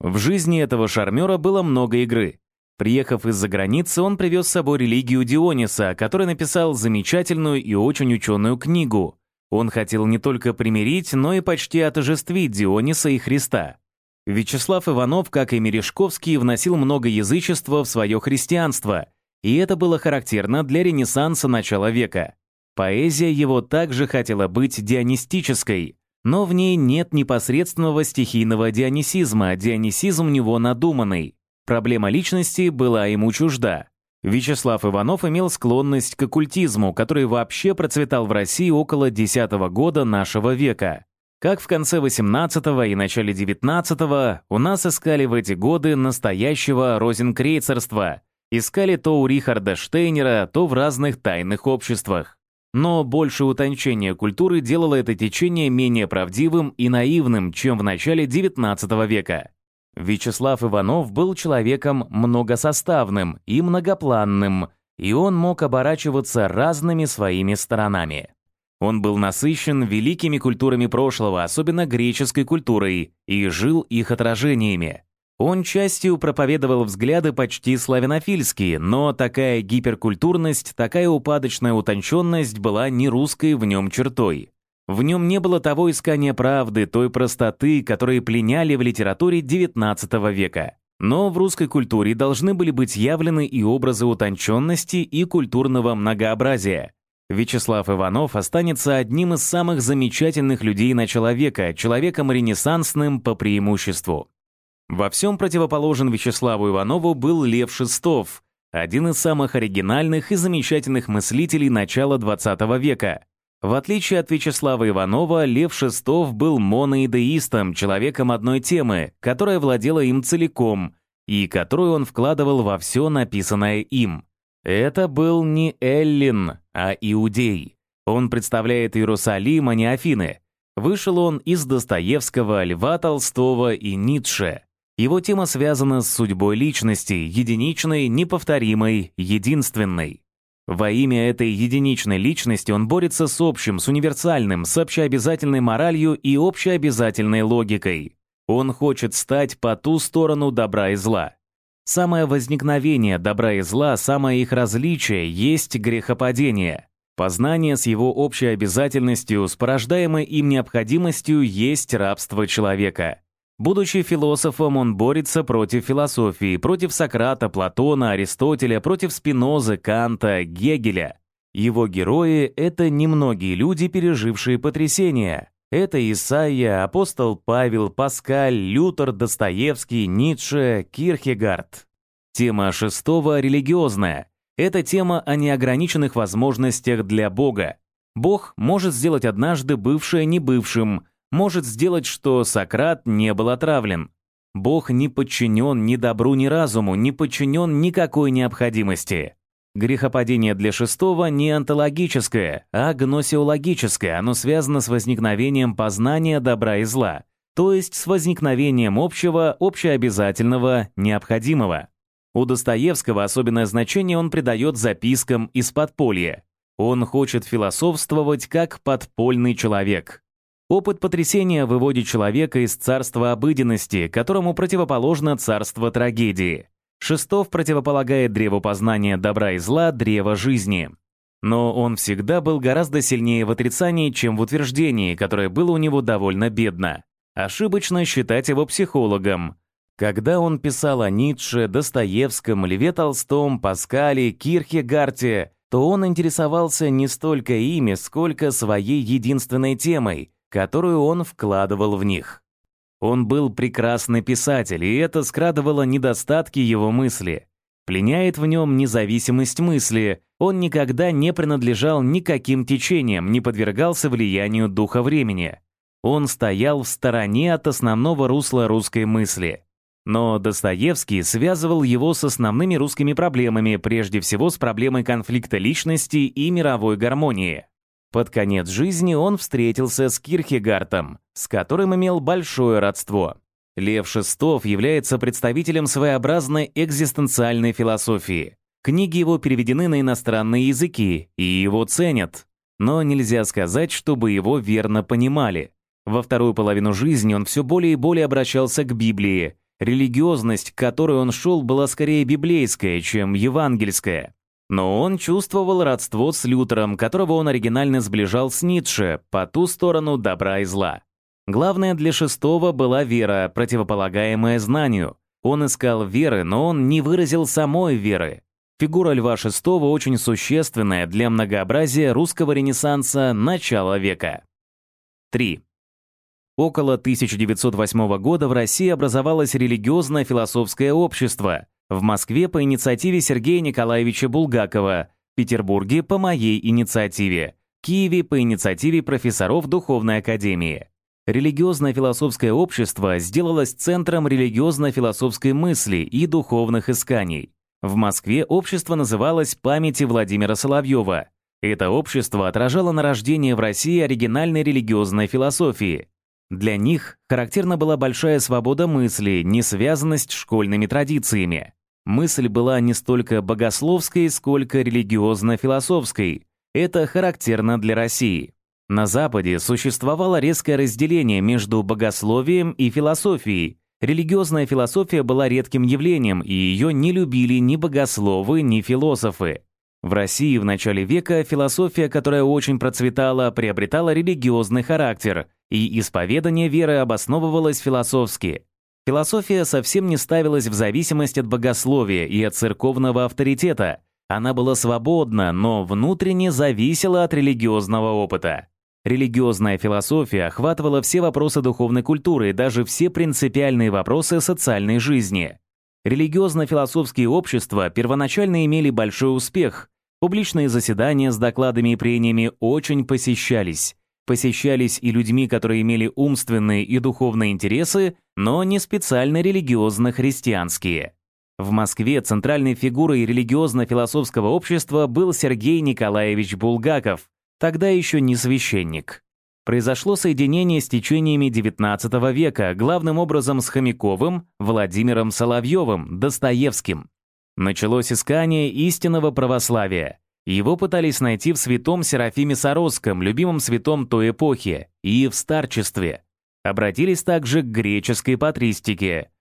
В жизни этого шармера было много игры. Приехав из-за границы, он привез с собой религию Диониса, который написал замечательную и очень ученую книгу. Он хотел не только примирить, но и почти отожествить Диониса и Христа. Вячеслав Иванов, как и Мережковский, вносил много язычества в свое христианство, и это было характерно для Ренессанса начала века. Поэзия его также хотела быть дионистической, но в ней нет непосредственного стихийного дионисизма, дионисизм у него надуманный. Проблема личности была ему чужда. Вячеслав Иванов имел склонность к оккультизму, который вообще процветал в России около X года нашего века. Как в конце XVIII и начале XIX у нас искали в эти годы настоящего розенкрейцерства, искали то у Рихарда Штейнера, то в разных тайных обществах. Но больше утончения культуры делало это течение менее правдивым и наивным, чем в начале XIX века. Вячеслав Иванов был человеком многосоставным и многопланным, и он мог оборачиваться разными своими сторонами. Он был насыщен великими культурами прошлого, особенно греческой культурой, и жил их отражениями. Он частью проповедовал взгляды почти славянофильские, но такая гиперкультурность, такая упадочная утонченность была не русской в нем чертой. В нем не было того искания правды, той простоты, которые пленяли в литературе XIX века. Но в русской культуре должны были быть явлены и образы утонченности и культурного многообразия. Вячеслав Иванов останется одним из самых замечательных людей начала века, человеком ренессансным по преимуществу. Во всем противоположен Вячеславу Иванову был Лев Шестов, один из самых оригинальных и замечательных мыслителей начала XX века. В отличие от Вячеслава Иванова, Лев Шестов был моноидеистом, человеком одной темы, которая владела им целиком и которую он вкладывал во все написанное им. Это был не Эллин, а Иудей. Он представляет Иерусалим, а не Афины. Вышел он из Достоевского, Льва Толстого и Ницше. Его тема связана с судьбой личности, единичной, неповторимой, единственной. Во имя этой единичной личности он борется с общим, с универсальным, с общеобязательной моралью и общеобязательной логикой. Он хочет стать по ту сторону добра и зла. Самое возникновение добра и зла, самое их различие есть грехопадение. Познание с его общей обязательностью, с порождаемой им необходимостью есть рабство человека. Будучи философом, он борется против философии, против Сократа, Платона, Аристотеля, против Спинозы, Канта, Гегеля. Его герои — это немногие люди, пережившие потрясения. Это Исаия, апостол Павел, Паскаль, Лютер, Достоевский, Ницше, Кирхегард. Тема шестого — религиозная. Это тема о неограниченных возможностях для Бога. Бог может сделать однажды бывшее небывшим, может сделать, что Сократ не был отравлен. Бог не подчинен ни добру, ни разуму, не подчинен никакой необходимости. Грехопадение для шестого не онтологическое, а гносеологическое, оно связано с возникновением познания добра и зла, то есть с возникновением общего, общеобязательного, необходимого. У Достоевского особенное значение он придает запискам из подполья. Он хочет философствовать как подпольный человек. Опыт потрясения выводит человека из царства обыденности, которому противоположно царство трагедии. Шестов противополагает древу познания добра и зла древо жизни. Но он всегда был гораздо сильнее в отрицании, чем в утверждении, которое было у него довольно бедно. Ошибочно считать его психологом. Когда он писал о Ницше, Достоевском, Льве Толстом, Паскале, Кирхегарте, то он интересовался не столько ими, сколько своей единственной темой — которую он вкладывал в них. Он был прекрасный писатель, и это скрадывало недостатки его мысли. Пленяет в нем независимость мысли, он никогда не принадлежал никаким течениям, не подвергался влиянию духа времени. Он стоял в стороне от основного русла русской мысли. Но Достоевский связывал его с основными русскими проблемами, прежде всего с проблемой конфликта личности и мировой гармонии. Под конец жизни он встретился с Кирхегартом, с которым имел большое родство. Лев Шестов является представителем своеобразной экзистенциальной философии. Книги его переведены на иностранные языки, и его ценят. Но нельзя сказать, чтобы его верно понимали. Во вторую половину жизни он все более и более обращался к Библии. Религиозность, к которой он шел, была скорее библейская, чем евангельская. Но он чувствовал родство с Лютером, которого он оригинально сближал с Ницше, по ту сторону добра и зла. Главное для шестого была вера, противополагаемая знанию. Он искал веры, но он не выразил самой веры. Фигура Льва VI очень существенная для многообразия русского ренессанса начала века. 3. Около 1908 года в России образовалось религиозно-философское общество – в Москве по инициативе Сергея Николаевича Булгакова, Петербурге по моей инициативе, Киеве по инициативе профессоров Духовной Академии. Религиозно-философское общество сделалось центром религиозно-философской мысли и духовных исканий. В Москве общество называлось «Памяти Владимира Соловьева». Это общество отражало нарождение в России оригинальной религиозной философии. Для них характерна была большая свобода мысли, не связанность школьными традициями. Мысль была не столько богословской, сколько религиозно-философской. Это характерно для России. На Западе существовало резкое разделение между богословием и философией. Религиозная философия была редким явлением, и ее не любили ни богословы, ни философы. В России в начале века философия, которая очень процветала, приобретала религиозный характер, и исповедание веры обосновывалось философски. Философия совсем не ставилась в зависимость от богословия и от церковного авторитета. Она была свободна, но внутренне зависела от религиозного опыта. Религиозная философия охватывала все вопросы духовной культуры и даже все принципиальные вопросы социальной жизни. Религиозно-философские общества первоначально имели большой успех. Публичные заседания с докладами и прениями очень посещались. Посещались и людьми, которые имели умственные и духовные интересы, но не специально религиозно-христианские. В Москве центральной фигурой религиозно-философского общества был Сергей Николаевич Булгаков, тогда еще не священник. Произошло соединение с течениями XIX века, главным образом с Хомяковым, Владимиром Соловьевым, Достоевским. Началось искание истинного православия. Его пытались найти в святом Серафиме Саровском, любимом святом той эпохи, и в старчестве. Обратились также к греческой патристике –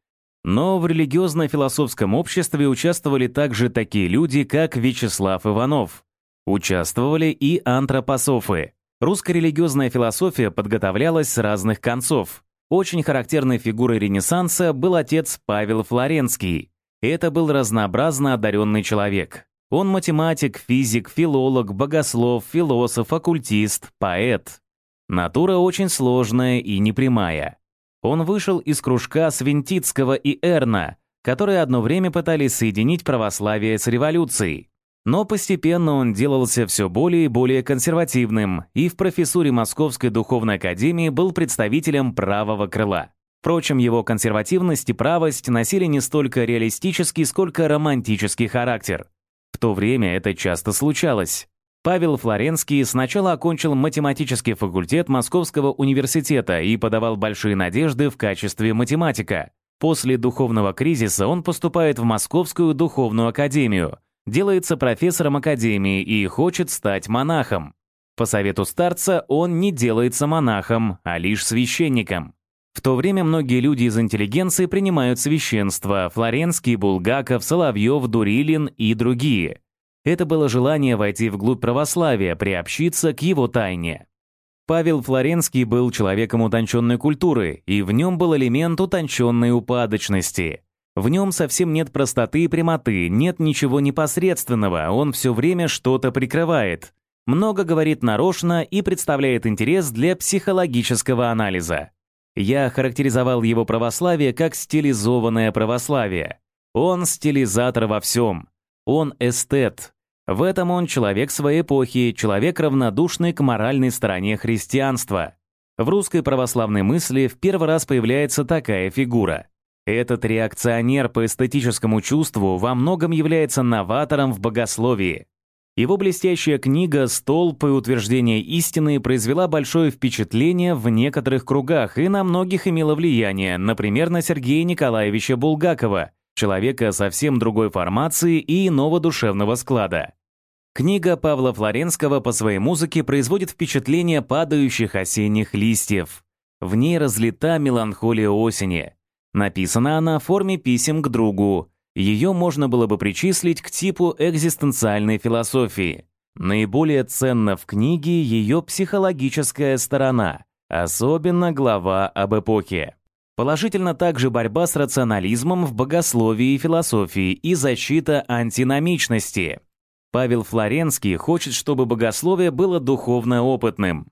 но в религиозно-философском обществе участвовали также такие люди, как Вячеслав Иванов. Участвовали и антропософы. Русская религиозная философия подготовлялась с разных концов. Очень характерной фигурой Ренессанса был отец Павел Флоренский. Это был разнообразно одаренный человек. Он математик, физик, филолог, богослов, философ, оккультист, поэт. Натура очень сложная и непрямая. Он вышел из кружка Свинтицкого и Эрна, которые одно время пытались соединить православие с революцией. Но постепенно он делался все более и более консервативным и в профессуре Московской духовной академии был представителем правого крыла. Впрочем, его консервативность и правость носили не столько реалистический, сколько романтический характер. В то время это часто случалось. Павел Флоренский сначала окончил математический факультет Московского университета и подавал большие надежды в качестве математика. После духовного кризиса он поступает в Московскую духовную академию, делается профессором академии и хочет стать монахом. По совету старца он не делается монахом, а лишь священником. В то время многие люди из интеллигенции принимают священство – Флоренский, Булгаков, Соловьев, Дурилин и другие – это было желание войти вглубь православия, приобщиться к его тайне. Павел Флоренский был человеком утонченной культуры, и в нем был элемент утонченной упадочности. В нем совсем нет простоты и прямоты, нет ничего непосредственного, он все время что-то прикрывает. Много говорит нарочно и представляет интерес для психологического анализа. Я характеризовал его православие как стилизованное православие. Он стилизатор во всем. Он эстет, в этом он человек своей эпохи, человек равнодушный к моральной стороне христианства. В русской православной мысли в первый раз появляется такая фигура. Этот реакционер по эстетическому чувству во многом является новатором в богословии. Его блестящая книга «Столб и утверждение истины» произвела большое впечатление в некоторых кругах и на многих имела влияние, например, на Сергея Николаевича Булгакова, человека совсем другой формации и иного душевного склада. Книга Павла Флоренского по своей музыке производит впечатление падающих осенних листьев. В ней разлита меланхолия осени. Написана она в форме писем к другу. Ее можно было бы причислить к типу экзистенциальной философии. Наиболее ценна в книге ее психологическая сторона, особенно глава об эпохе. Положительно также борьба с рационализмом в богословии и философии и защита антиномичности – Павел Флоренский хочет, чтобы богословие было духовно опытным.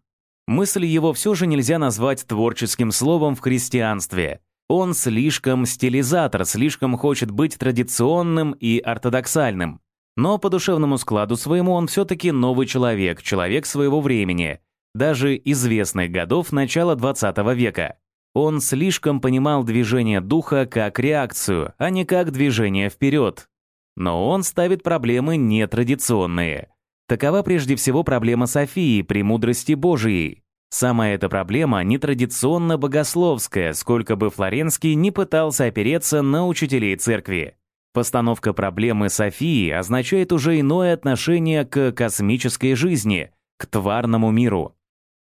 Мысль его все же нельзя назвать творческим словом в христианстве. Он слишком стилизатор, слишком хочет быть традиционным и ортодоксальным. Но по душевному складу своему он все-таки новый человек, человек своего времени, даже известных годов начала XX века. Он слишком понимал движение духа как реакцию, а не как движение вперед. Но он ставит проблемы нетрадиционные. Такова прежде всего проблема Софии, премудрости Божией. Сама эта проблема нетрадиционно богословская, сколько бы Флоренский не пытался опереться на учителей церкви. Постановка проблемы Софии означает уже иное отношение к космической жизни, к тварному миру.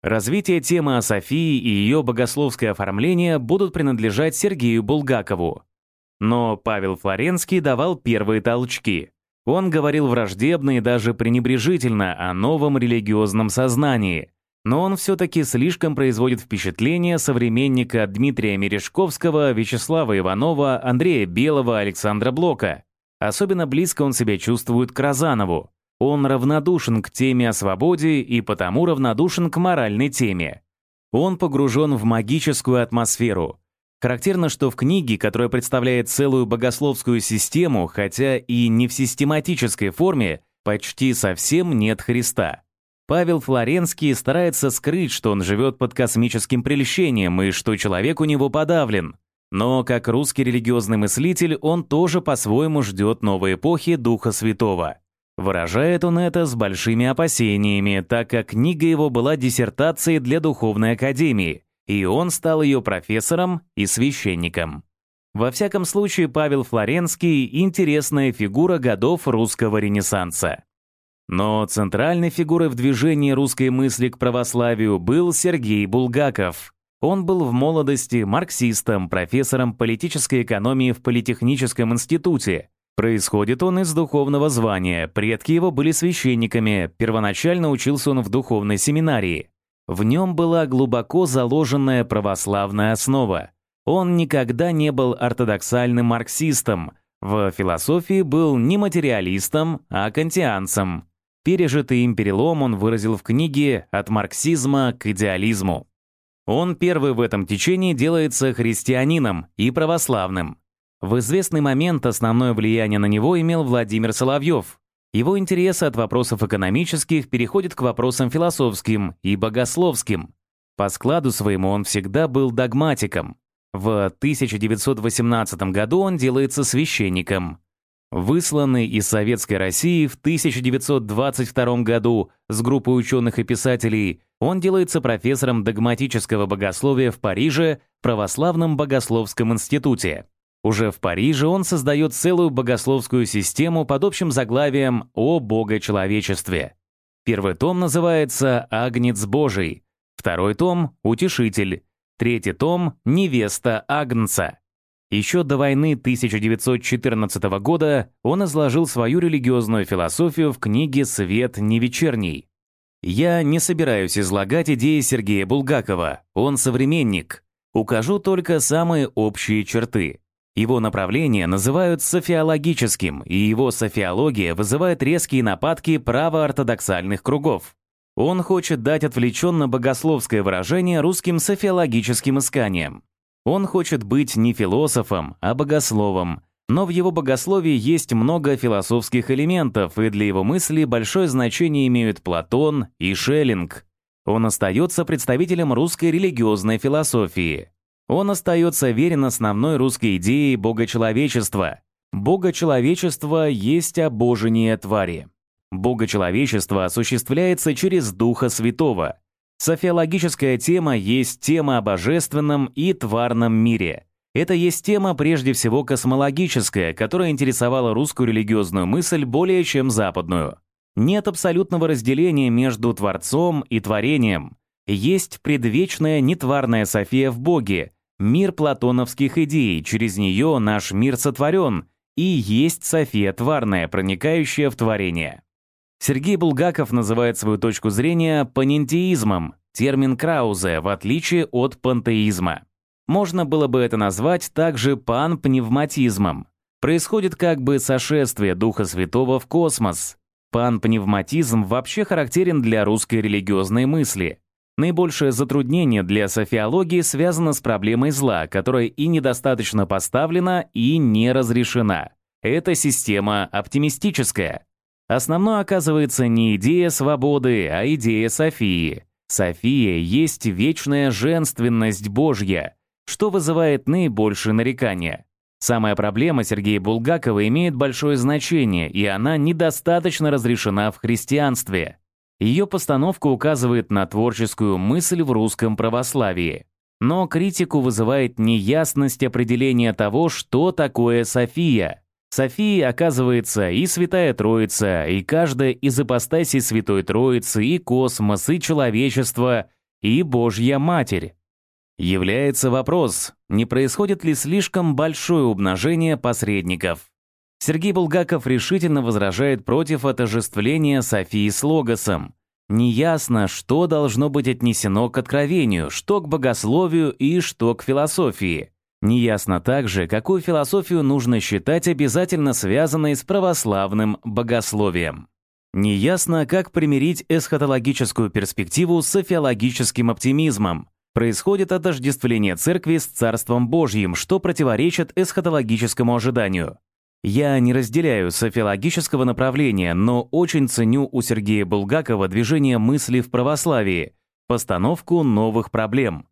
Развитие темы о Софии и ее богословское оформление будут принадлежать Сергею Булгакову. Но Павел Флоренский давал первые толчки. Он говорил враждебно и даже пренебрежительно о новом религиозном сознании. Но он все-таки слишком производит впечатление современника Дмитрия Мережковского, Вячеслава Иванова, Андрея Белого, Александра Блока. Особенно близко он себя чувствует к Розанову. Он равнодушен к теме о свободе и потому равнодушен к моральной теме. Он погружен в магическую атмосферу. Характерно, что в книге, которая представляет целую богословскую систему, хотя и не в систематической форме, почти совсем нет Христа. Павел Флоренский старается скрыть, что он живет под космическим прельщением и что человек у него подавлен. Но как русский религиозный мыслитель, он тоже по-своему ждет новой эпохи Духа Святого. Выражает он это с большими опасениями, так как книга его была диссертацией для Духовной Академии, и он стал ее профессором и священником. Во всяком случае, Павел Флоренский – интересная фигура годов русского ренессанса. Но центральной фигурой в движении русской мысли к православию был Сергей Булгаков. Он был в молодости марксистом, профессором политической экономии в Политехническом институте. Происходит он из духовного звания, предки его были священниками, первоначально учился он в духовной семинарии. В нем была глубоко заложенная православная основа. Он никогда не был ортодоксальным марксистом, в философии был не материалистом, а кантианцем. Пережитый им перелом он выразил в книге «От марксизма к идеализму». Он первый в этом течении делается христианином и православным. В известный момент основное влияние на него имел Владимир Соловьев. Его интересы от вопросов экономических переходят к вопросам философским и богословским. По складу своему он всегда был догматиком. В 1918 году он делается священником. Высланный из Советской России в 1922 году с группой ученых и писателей, он делается профессором догматического богословия в Париже в Православном богословском институте. Уже в Париже он создает целую богословскую систему под общим заглавием «О Богочеловечестве». Первый том называется «Агнец Божий», второй том «Утешитель», третий том «Невеста Агнца». Еще до войны 1914 года он изложил свою религиозную философию в книге «Свет не вечерний». Я не собираюсь излагать идеи Сергея Булгакова, он современник. Укажу только самые общие черты. Его направление называют софиологическим, и его софиология вызывает резкие нападки правоортодоксальных кругов. Он хочет дать отвлеченно-богословское выражение русским софиологическим исканиям. Он хочет быть не философом, а богословом, но в его богословии есть много философских элементов, и для его мысли большое значение имеют Платон и Шеллинг. Он остается представителем русской религиозной философии. Он остается верен основной русской идее богочеловечества. Богочеловечество есть обожение твари. Богочеловечество осуществляется через Духа Святого – Софиологическая тема есть тема о божественном и тварном мире. Это есть тема прежде всего космологическая, которая интересовала русскую религиозную мысль более чем западную. Нет абсолютного разделения между Творцом и Творением. Есть предвечная нетварная София в Боге, мир платоновских идей, через нее наш мир сотворен, и есть София тварная, проникающая в творение. Сергей Булгаков называет свою точку зрения панентеизмом, термин Краузе, в отличие от пантеизма. Можно было бы это назвать также панпневматизмом. Происходит как бы сошествие Духа Святого в космос. Панпневматизм вообще характерен для русской религиозной мысли. Наибольшее затруднение для софиологии связано с проблемой зла, которая и недостаточно поставлена, и не разрешена. Эта система оптимистическая. Основной оказывается не идея свободы, а идея Софии. София есть вечная женственность Божья, что вызывает наибольшее нарекание. Самая проблема Сергея Булгакова имеет большое значение, и она недостаточно разрешена в христианстве. Ее постановка указывает на творческую мысль в русском православии. Но критику вызывает неясность определения того, что такое София – Софии оказывается и Святая Троица, и каждая из ипостасей Святой Троицы, и космос, и человечество, и Божья Матерь. Является вопрос, не происходит ли слишком большое умножение посредников. Сергей Булгаков решительно возражает против отождествления Софии с Логосом. Неясно, что должно быть отнесено к откровению, что к богословию и что к философии. Неясно также, какую философию нужно считать обязательно связанной с православным богословием. Неясно, как примирить эсхатологическую перспективу с софиологическим оптимизмом. Происходит отождествление церкви с Царством Божьим, что противоречит эсхатологическому ожиданию. Я не разделяю софиологического направления, но очень ценю у Сергея Булгакова движение мысли в православии, постановку новых проблем.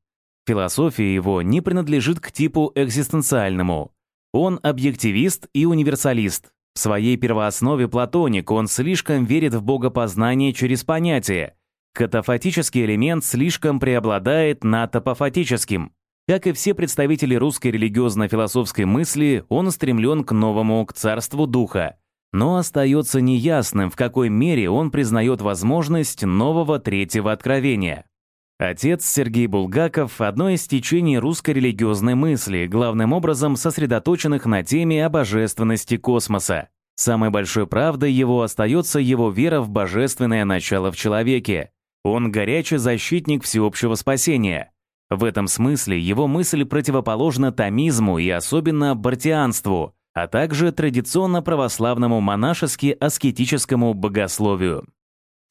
Философия его не принадлежит к типу экзистенциальному. Он объективист и универсалист. В своей первооснове платоник, он слишком верит в богопознание через понятие. Катафатический элемент слишком преобладает над апофатическим. Как и все представители русской религиозно-философской мысли, он устремлен к новому, к царству духа. Но остается неясным, в какой мере он признает возможность нового третьего откровения. Отец Сергей Булгаков – одно из течений русской религиозной мысли, главным образом сосредоточенных на теме о божественности космоса. Самой большой правдой его остается его вера в божественное начало в человеке. Он горячий защитник всеобщего спасения. В этом смысле его мысль противоположна томизму и особенно бартианству, а также традиционно православному монашески-аскетическому богословию.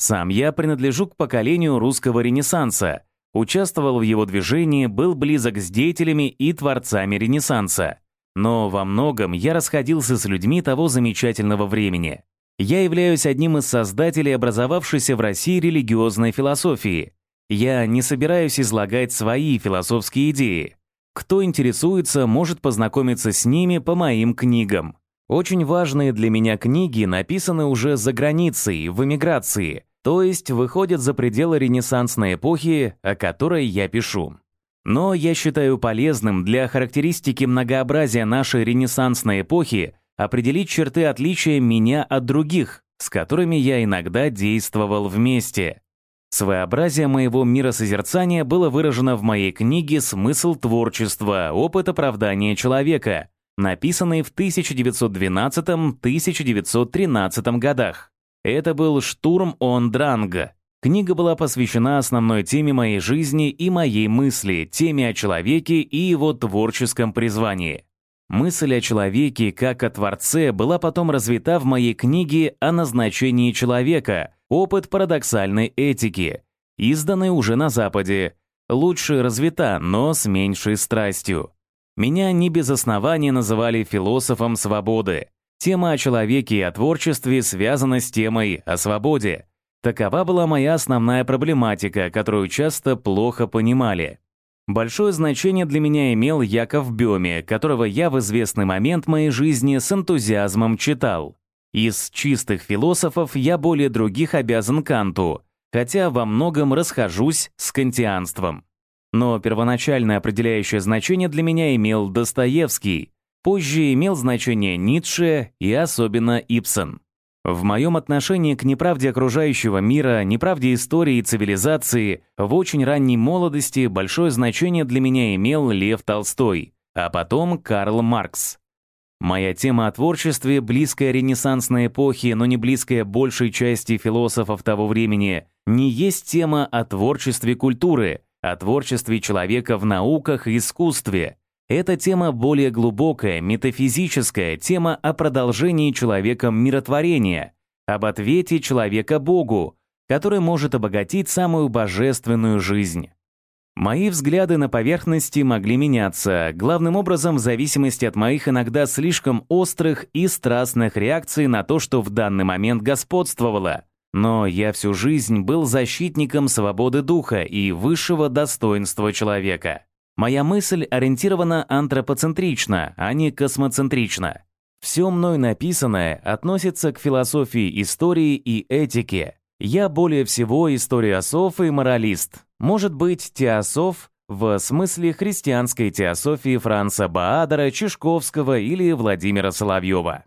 Сам я принадлежу к поколению русского ренессанса, участвовал в его движении, был близок с деятелями и творцами ренессанса. Но во многом я расходился с людьми того замечательного времени. Я являюсь одним из создателей образовавшейся в России религиозной философии, я не собираюсь излагать свои философские идеи. Кто интересуется, может познакомиться с ними по моим книгам. Очень важные для меня книги написаны уже за границей, в эмиграции, то есть выходят за пределы ренессансной эпохи, о которой я пишу. Но я считаю полезным для характеристики многообразия нашей ренессансной эпохи определить черты отличия меня от других, с которыми я иногда действовал вместе. Своеобразие моего миросозерцания было выражено в моей книге «Смысл творчества. Опыт оправдания человека», написанной в 1912-1913 годах. Это был «Штурм он Дранга». Книга была посвящена основной теме моей жизни и моей мысли, теме о человеке и его творческом призвании. Мысль о человеке как о Творце была потом развита в моей книге о назначении человека «Опыт парадоксальной этики», изданной уже на Западе, лучше развита, но с меньшей страстью. Меня не без основания называли философом свободы. Тема о человеке и о творчестве связана с темой о свободе. Такова была моя основная проблематика, которую часто плохо понимали. Большое значение для меня имел Яков Бёме, которого я в известный момент моей жизни с энтузиазмом читал. Из чистых философов я более других обязан Канту, хотя во многом расхожусь с кантианством. Но первоначальное определяющее значение для меня имел Достоевский, позже имел значение Ницше и особенно Ипсон. В моем отношении к неправде окружающего мира, неправде истории и цивилизации в очень ранней молодости большое значение для меня имел Лев Толстой, а потом Карл Маркс. Моя тема о творчестве, близкая ренессансной эпохе, но не близкая большей части философов того времени, не есть тема о творчестве культуры, о творчестве человека в науках и искусстве, эта тема более глубокая, метафизическая, тема о продолжении человеком миротворения, об ответе человека Богу, который может обогатить самую божественную жизнь. Мои взгляды на поверхности могли меняться, главным образом в зависимости от моих иногда слишком острых и страстных реакций на то, что в данный момент господствовало. Но я всю жизнь был защитником свободы духа и высшего достоинства человека. Моя мысль ориентирована антропоцентрично, а не космоцентрично. Все мной написанное относится к философии истории и этике. Я более всего историософ и моралист. Может быть, теософ в смысле христианской теософии Франца Баадера, Чешковского или Владимира Соловьева.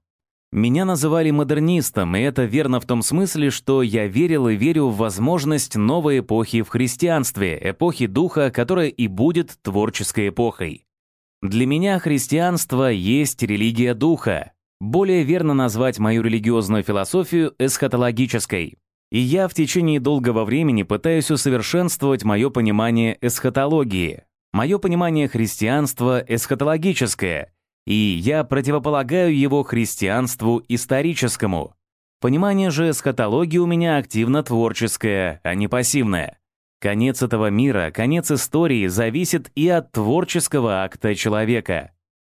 Меня называли модернистом, и это верно в том смысле, что я верил и верю в возможность новой эпохи в христианстве, эпохи духа, которая и будет творческой эпохой. Для меня христианство есть религия духа. Более верно назвать мою религиозную философию эсхатологической. И я в течение долгого времени пытаюсь усовершенствовать мое понимание эсхатологии. Мое понимание христианства эсхатологическое — и я противополагаю его христианству историческому. Понимание же эсхатологии у меня активно творческое, а не пассивное. Конец этого мира, конец истории зависит и от творческого акта человека.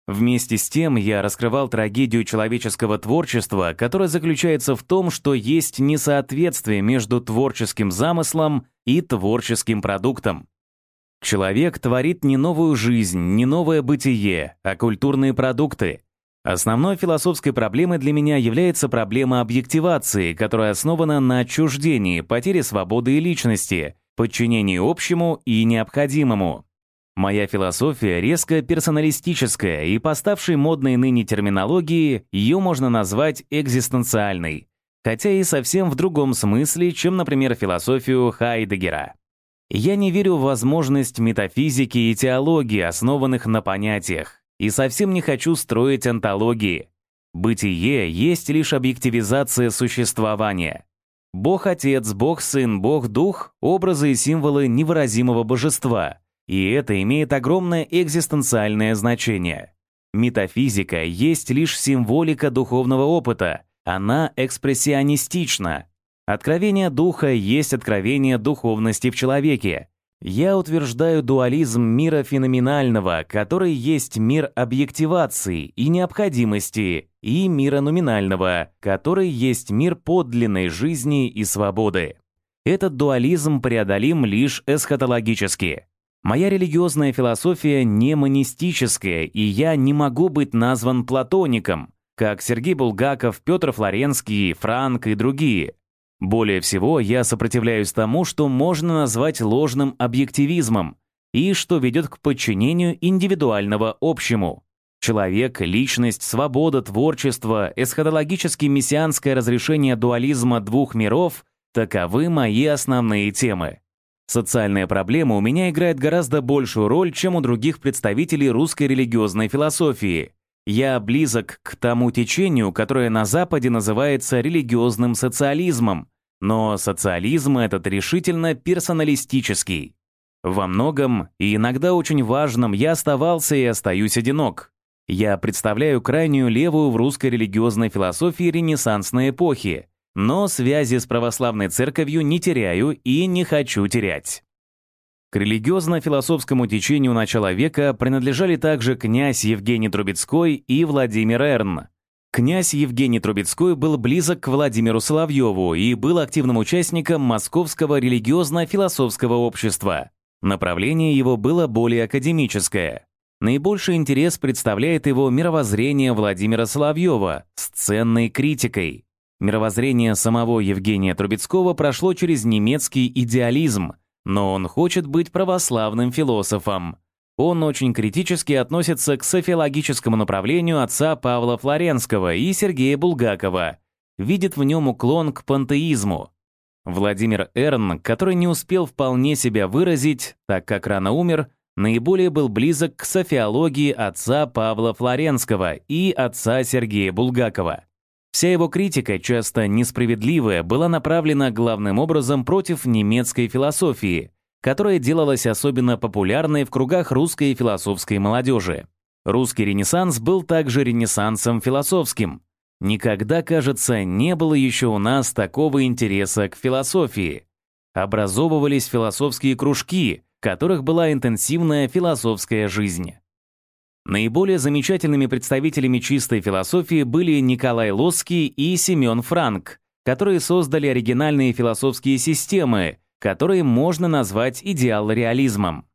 Вместе с тем я раскрывал трагедию человеческого творчества, которая заключается в том, что есть несоответствие между творческим замыслом и творческим продуктом. Человек творит не новую жизнь, не новое бытие, а культурные продукты. Основной философской проблемой для меня является проблема объективации, которая основана на отчуждении, потере свободы и личности, подчинении общему и необходимому. Моя философия резко персоналистическая, и поставшей модной ныне терминологии ее можно назвать экзистенциальной, хотя и совсем в другом смысле, чем, например, философию Хайдегера. Я не верю в возможность метафизики и теологии, основанных на понятиях, и совсем не хочу строить антологии. Бытие есть лишь объективизация существования. Бог-Отец, Бог-Сын, Бог-Дух — образы и символы невыразимого божества — и это имеет огромное экзистенциальное значение. Метафизика есть лишь символика духовного опыта, она экспрессионистична. Откровение духа есть откровение духовности в человеке. Я утверждаю дуализм мира феноменального, который есть мир объективации и необходимости, и мира номинального, который есть мир подлинной жизни и свободы. Этот дуализм преодолим лишь эсхатологически. Моя религиозная философия не монистическая, и я не могу быть назван платоником, как Сергей Булгаков, Петр Флоренский, Франк и другие. Более всего, я сопротивляюсь тому, что можно назвать ложным объективизмом и что ведет к подчинению индивидуального общему. Человек, личность, свобода, творчество, эсхатологически-мессианское разрешение дуализма двух миров — таковы мои основные темы. Социальная проблема у меня играет гораздо большую роль, чем у других представителей русской религиозной философии. Я близок к тому течению, которое на Западе называется религиозным социализмом, но социализм этот решительно персоналистический. Во многом, и иногда очень важном, я оставался и остаюсь одинок. Я представляю крайнюю левую в русской религиозной философии ренессансной эпохи, но связи с православной церковью не теряю и не хочу терять. К религиозно-философскому течению начала века принадлежали также князь Евгений Трубецкой и Владимир Эрн. Князь Евгений Трубецкой был близок к Владимиру Соловьеву и был активным участником Московского религиозно-философского общества. Направление его было более академическое. Наибольший интерес представляет его мировоззрение Владимира Соловьева с ценной критикой. Мировоззрение самого Евгения Трубецкого прошло через немецкий идеализм, но он хочет быть православным философом. Он очень критически относится к софиологическому направлению отца Павла Флоренского и Сергея Булгакова, видит в нем уклон к пантеизму. Владимир Эрн, который не успел вполне себя выразить, так как рано умер, наиболее был близок к софиологии отца Павла Флоренского и отца Сергея Булгакова. Вся его критика, часто несправедливая, была направлена главным образом против немецкой философии, которая делалась особенно популярной в кругах русской философской молодежи. Русский ренессанс был также ренессансом философским. Никогда, кажется, не было еще у нас такого интереса к философии. Образовывались философские кружки, в которых была интенсивная философская жизнь. Наиболее замечательными представителями чистой философии были Николай Лосский и Семен Франк, которые создали оригинальные философские системы, которые можно назвать идеал реализмом.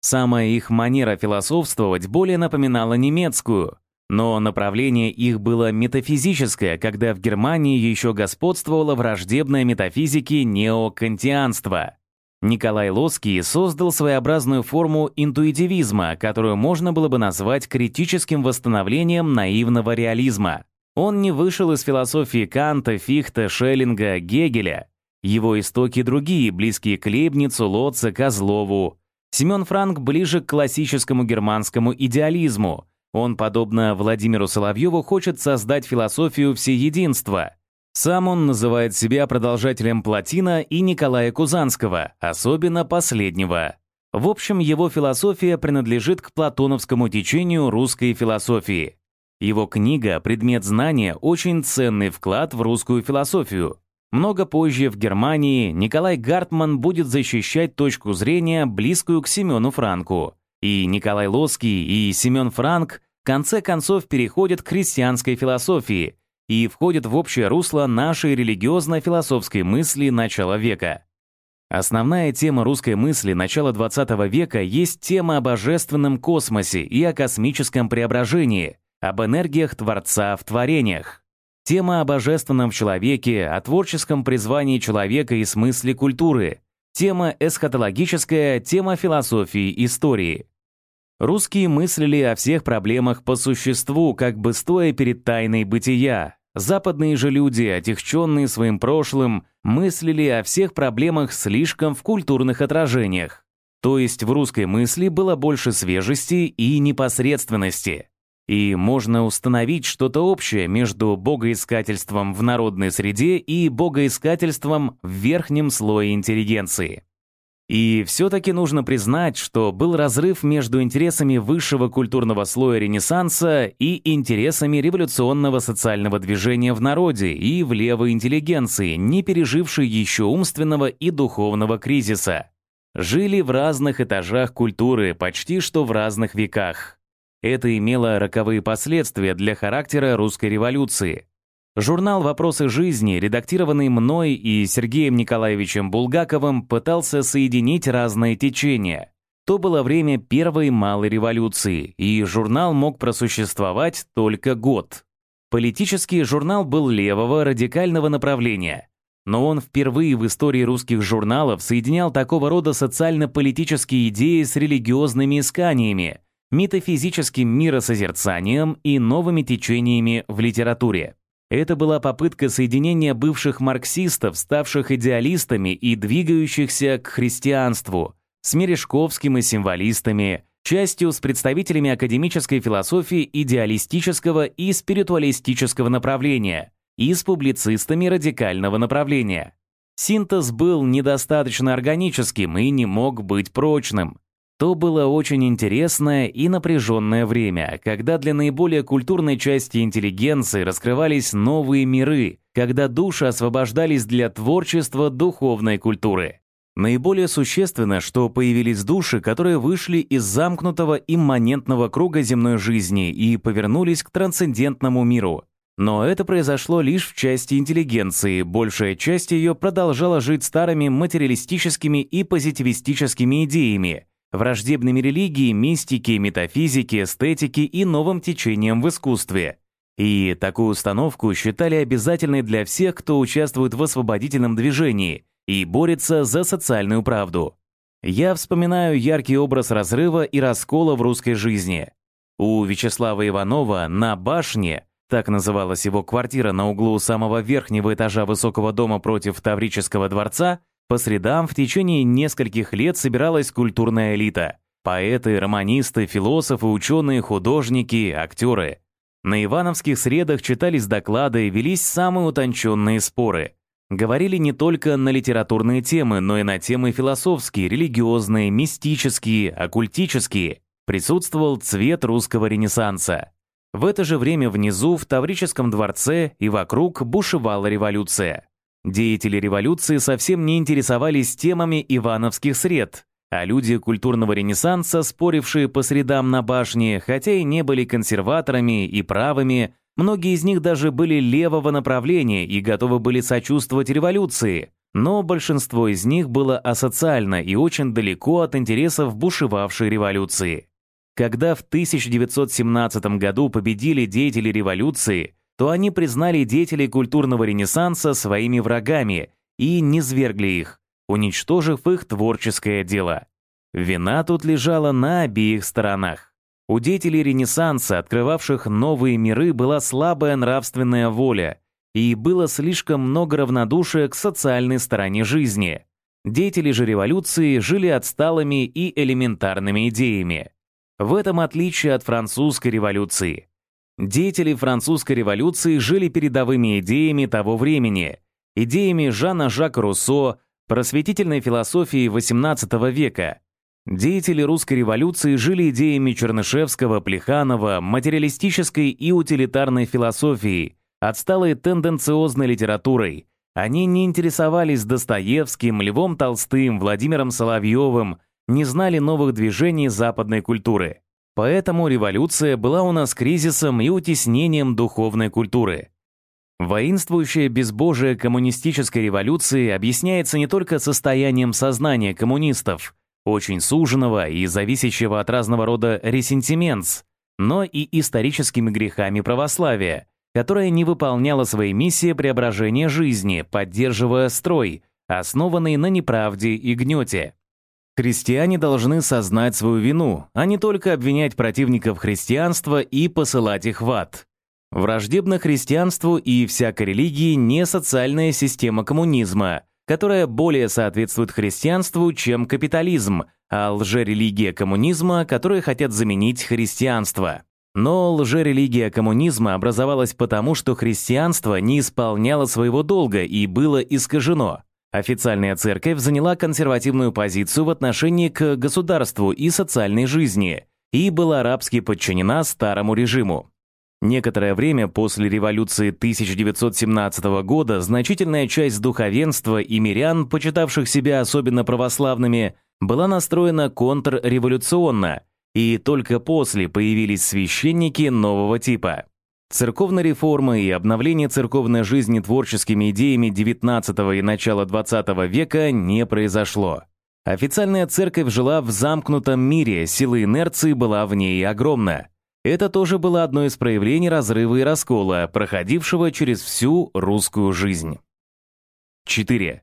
Самая их манера философствовать более напоминала немецкую, но направление их было метафизическое, когда в Германии еще господствовало враждебное метафизике неокантианство. Николай Лоский создал своеобразную форму интуитивизма, которую можно было бы назвать критическим восстановлением наивного реализма. Он не вышел из философии Канта, Фихта, Шеллинга, Гегеля. Его истоки другие, близкие к Лейбницу, Лотце, Козлову. Семен Франк ближе к классическому германскому идеализму. Он, подобно Владимиру Соловьеву, хочет создать философию всеединства – сам он называет себя продолжателем Платина и Николая Кузанского, особенно последнего. В общем, его философия принадлежит к платоновскому течению русской философии. Его книга «Предмет знания» очень ценный вклад в русскую философию. Много позже в Германии Николай Гартман будет защищать точку зрения, близкую к Семену Франку. И Николай Лоский, и Семен Франк в конце концов переходят к христианской философии и входят в общее русло нашей религиозно-философской мысли начала века. Основная тема русской мысли начала XX века есть тема о божественном космосе и о космическом преображении, об энергиях Творца в творениях. Тема о божественном человеке, о творческом призвании человека и смысле культуры. Тема эсхатологическая, тема философии истории. Русские мыслили о всех проблемах по существу, как бы стоя перед тайной бытия, Западные же люди, отягченные своим прошлым, мыслили о всех проблемах слишком в культурных отражениях. То есть в русской мысли было больше свежести и непосредственности. И можно установить что-то общее между богоискательством в народной среде и богоискательством в верхнем слое интеллигенции. И все-таки нужно признать, что был разрыв между интересами высшего культурного слоя Ренессанса и интересами революционного социального движения в народе и в левой интеллигенции, не пережившей еще умственного и духовного кризиса. Жили в разных этажах культуры, почти что в разных веках. Это имело роковые последствия для характера русской революции. Журнал «Вопросы жизни», редактированный мной и Сергеем Николаевичем Булгаковым, пытался соединить разные течения. То было время первой малой революции, и журнал мог просуществовать только год. Политический журнал был левого радикального направления, но он впервые в истории русских журналов соединял такого рода социально-политические идеи с религиозными исканиями, метафизическим миросозерцанием и новыми течениями в литературе. Это была попытка соединения бывших марксистов, ставших идеалистами и двигающихся к христианству, с Мережковским и символистами, частью с представителями академической философии идеалистического и спиритуалистического направления и с публицистами радикального направления. Синтез был недостаточно органическим и не мог быть прочным. То было очень интересное и напряженное время, когда для наиболее культурной части интеллигенции раскрывались новые миры, когда души освобождались для творчества духовной культуры. Наиболее существенно, что появились души, которые вышли из замкнутого имманентного круга земной жизни и повернулись к трансцендентному миру. Но это произошло лишь в части интеллигенции, большая часть ее продолжала жить старыми материалистическими и позитивистическими идеями, враждебными религии, мистике, метафизике, эстетике и новым течениям в искусстве. И такую установку считали обязательной для всех, кто участвует в освободительном движении и борется за социальную правду. Я вспоминаю яркий образ разрыва и раскола в русской жизни. У Вячеслава Иванова на башне, так называлась его квартира на углу самого верхнего этажа высокого дома против Таврического дворца, по средам в течение нескольких лет собиралась культурная элита. Поэты, романисты, философы, ученые, художники, актеры. На ивановских средах читались доклады, велись самые утонченные споры. Говорили не только на литературные темы, но и на темы философские, религиозные, мистические, оккультические. Присутствовал цвет русского ренессанса. В это же время внизу, в Таврическом дворце и вокруг бушевала революция. Деятели революции совсем не интересовались темами ивановских сред, а люди культурного ренессанса, спорившие по средам на башне, хотя и не были консерваторами и правыми, многие из них даже были левого направления и готовы были сочувствовать революции, но большинство из них было асоциально и очень далеко от интересов бушевавшей революции. Когда в 1917 году победили деятели революции, то они признали деятелей культурного ренессанса своими врагами и низвергли их, уничтожив их творческое дело. Вина тут лежала на обеих сторонах. У деятелей Ренессанса, открывавших новые миры, была слабая нравственная воля, и было слишком много равнодушия к социальной стороне жизни. Деятели же революции жили отсталыми и элементарными идеями. В этом отличие от французской революции. Деятели французской революции жили передовыми идеями того времени, идеями Жана Жака Руссо, просветительной философии XVIII века. Деятели русской революции жили идеями Чернышевского, Плеханова, материалистической и утилитарной философией, отсталой тенденциозной литературой. Они не интересовались Достоевским, Львом Толстым, Владимиром Соловьевым, не знали новых движений западной культуры. Поэтому революция была у нас кризисом и утеснением духовной культуры. Воинствующее безбожие коммунистической революции объясняется не только состоянием сознания коммунистов, очень суженного и зависящего от разного рода ressentiments, но и историческими грехами православия, которое не выполняло своей миссии преображения жизни, поддерживая строй, основанный на неправде и гнете. Христиане должны сознать свою вину, а не только обвинять противников христианства и посылать их в ад. Враждебно христианству и всякой религии не социальная система коммунизма, которая более соответствует христианству, чем капитализм, а лжерелигия коммунизма, которые хотят заменить христианство. Но лжерелигия коммунизма образовалась потому, что христианство не исполняло своего долга и было искажено. Официальная церковь заняла консервативную позицию в отношении к государству и социальной жизни и была арабски подчинена старому режиму. Некоторое время после революции 1917 года значительная часть духовенства и мирян, почитавших себя особенно православными, была настроена контрреволюционно, и только после появились священники нового типа. Церковная реформа и обновление церковной жизни творческими идеями XIX и начала XX века не произошло. Официальная церковь жила в замкнутом мире, сила инерции была в ней огромна. Это тоже было одно из проявлений разрыва и раскола, проходившего через всю русскую жизнь. 4.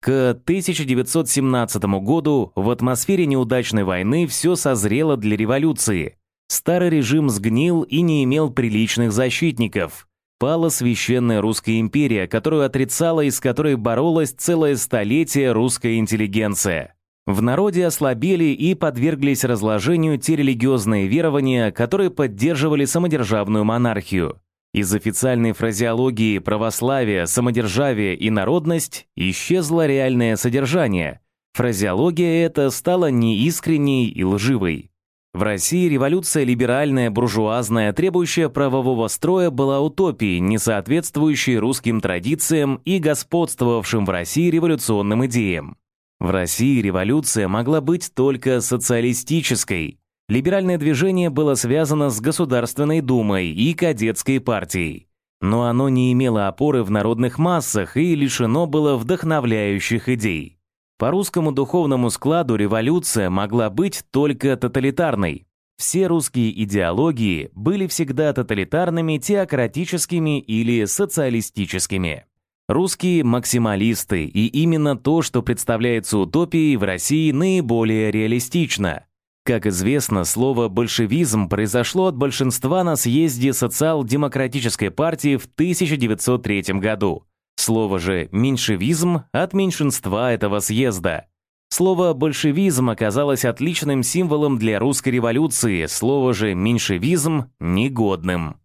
К 1917 году в атмосфере неудачной войны все созрело для революции – Старый режим сгнил и не имел приличных защитников. Пала священная русская империя, которую отрицала и с которой боролась целое столетие русская интеллигенция. В народе ослабели и подверглись разложению те религиозные верования, которые поддерживали самодержавную монархию. Из официальной фразеологии православие, самодержавие и народность исчезло реальное содержание. Фразеология эта стала неискренней и лживой. В России революция либеральная, буржуазная, требующая правового строя была утопией, не соответствующей русским традициям и господствовавшим в России революционным идеям. В России революция могла быть только социалистической. Либеральное движение было связано с Государственной Думой и кадетской партией. Но оно не имело опоры в народных массах и лишено было вдохновляющих идей. По русскому духовному складу революция могла быть только тоталитарной. Все русские идеологии были всегда тоталитарными, теократическими или социалистическими. Русские максималисты, и именно то, что представляется утопией в России наиболее реалистично. Как известно, слово «большевизм» произошло от большинства на съезде социал-демократической партии в 1903 году. Слово же «меньшевизм» от меньшинства этого съезда. Слово «большевизм» оказалось отличным символом для русской революции, слово же «меньшевизм» — негодным.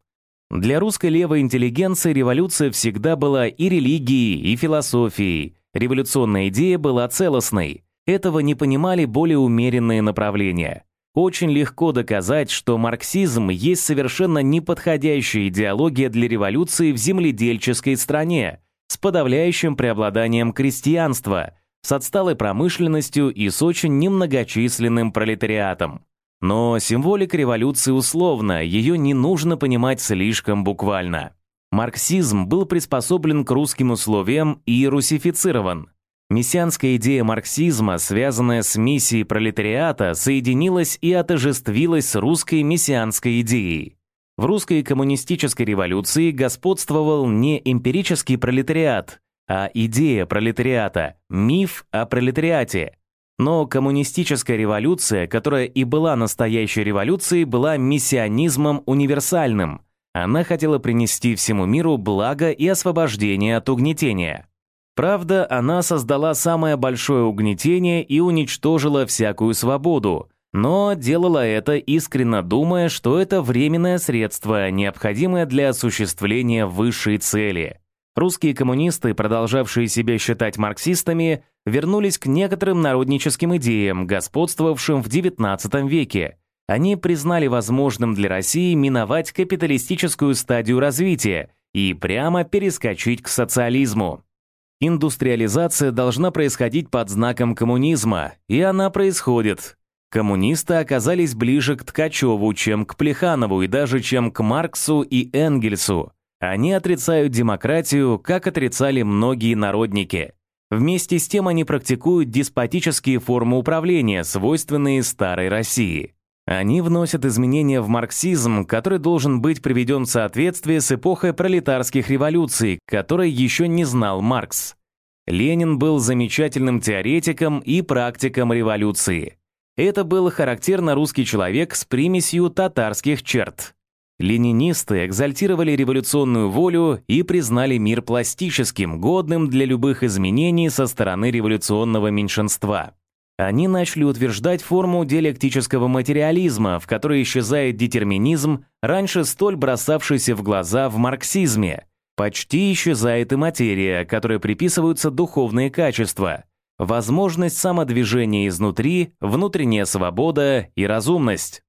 Для русской левой интеллигенции революция всегда была и религией, и философией. Революционная идея была целостной. Этого не понимали более умеренные направления. Очень легко доказать, что марксизм есть совершенно неподходящая идеология для революции в земледельческой стране, с подавляющим преобладанием крестьянства, с отсталой промышленностью и с очень немногочисленным пролетариатом. Но символика революции условна, ее не нужно понимать слишком буквально. Марксизм был приспособлен к русским условиям и русифицирован. Мессианская идея марксизма, связанная с миссией пролетариата, соединилась и отожествилась с русской мессианской идеей. В русской коммунистической революции господствовал не эмпирический пролетариат, а идея пролетариата, миф о пролетариате. Но коммунистическая революция, которая и была настоящей революцией, была миссионизмом универсальным. Она хотела принести всему миру благо и освобождение от угнетения. Правда, она создала самое большое угнетение и уничтожила всякую свободу, но делала это искренне думая, что это временное средство, необходимое для осуществления высшей цели. Русские коммунисты, продолжавшие себя считать марксистами, вернулись к некоторым народническим идеям, господствовавшим в XIX веке. Они признали возможным для России миновать капиталистическую стадию развития и прямо перескочить к социализму. Индустриализация должна происходить под знаком коммунизма, и она происходит. Коммунисты оказались ближе к Ткачеву, чем к Плеханову и даже чем к Марксу и Энгельсу. Они отрицают демократию, как отрицали многие народники. Вместе с тем они практикуют деспотические формы управления, свойственные старой России. Они вносят изменения в марксизм, который должен быть приведен в соответствие с эпохой пролетарских революций, которой еще не знал Маркс. Ленин был замечательным теоретиком и практиком революции. Это был характерно русский человек с примесью татарских черт. Ленинисты экзальтировали революционную волю и признали мир пластическим, годным для любых изменений со стороны революционного меньшинства. Они начали утверждать форму диалектического материализма, в которой исчезает детерминизм, раньше столь бросавшийся в глаза в марксизме. Почти исчезает и материя, которой приписываются духовные качества, возможность самодвижения изнутри, внутренняя свобода и разумность.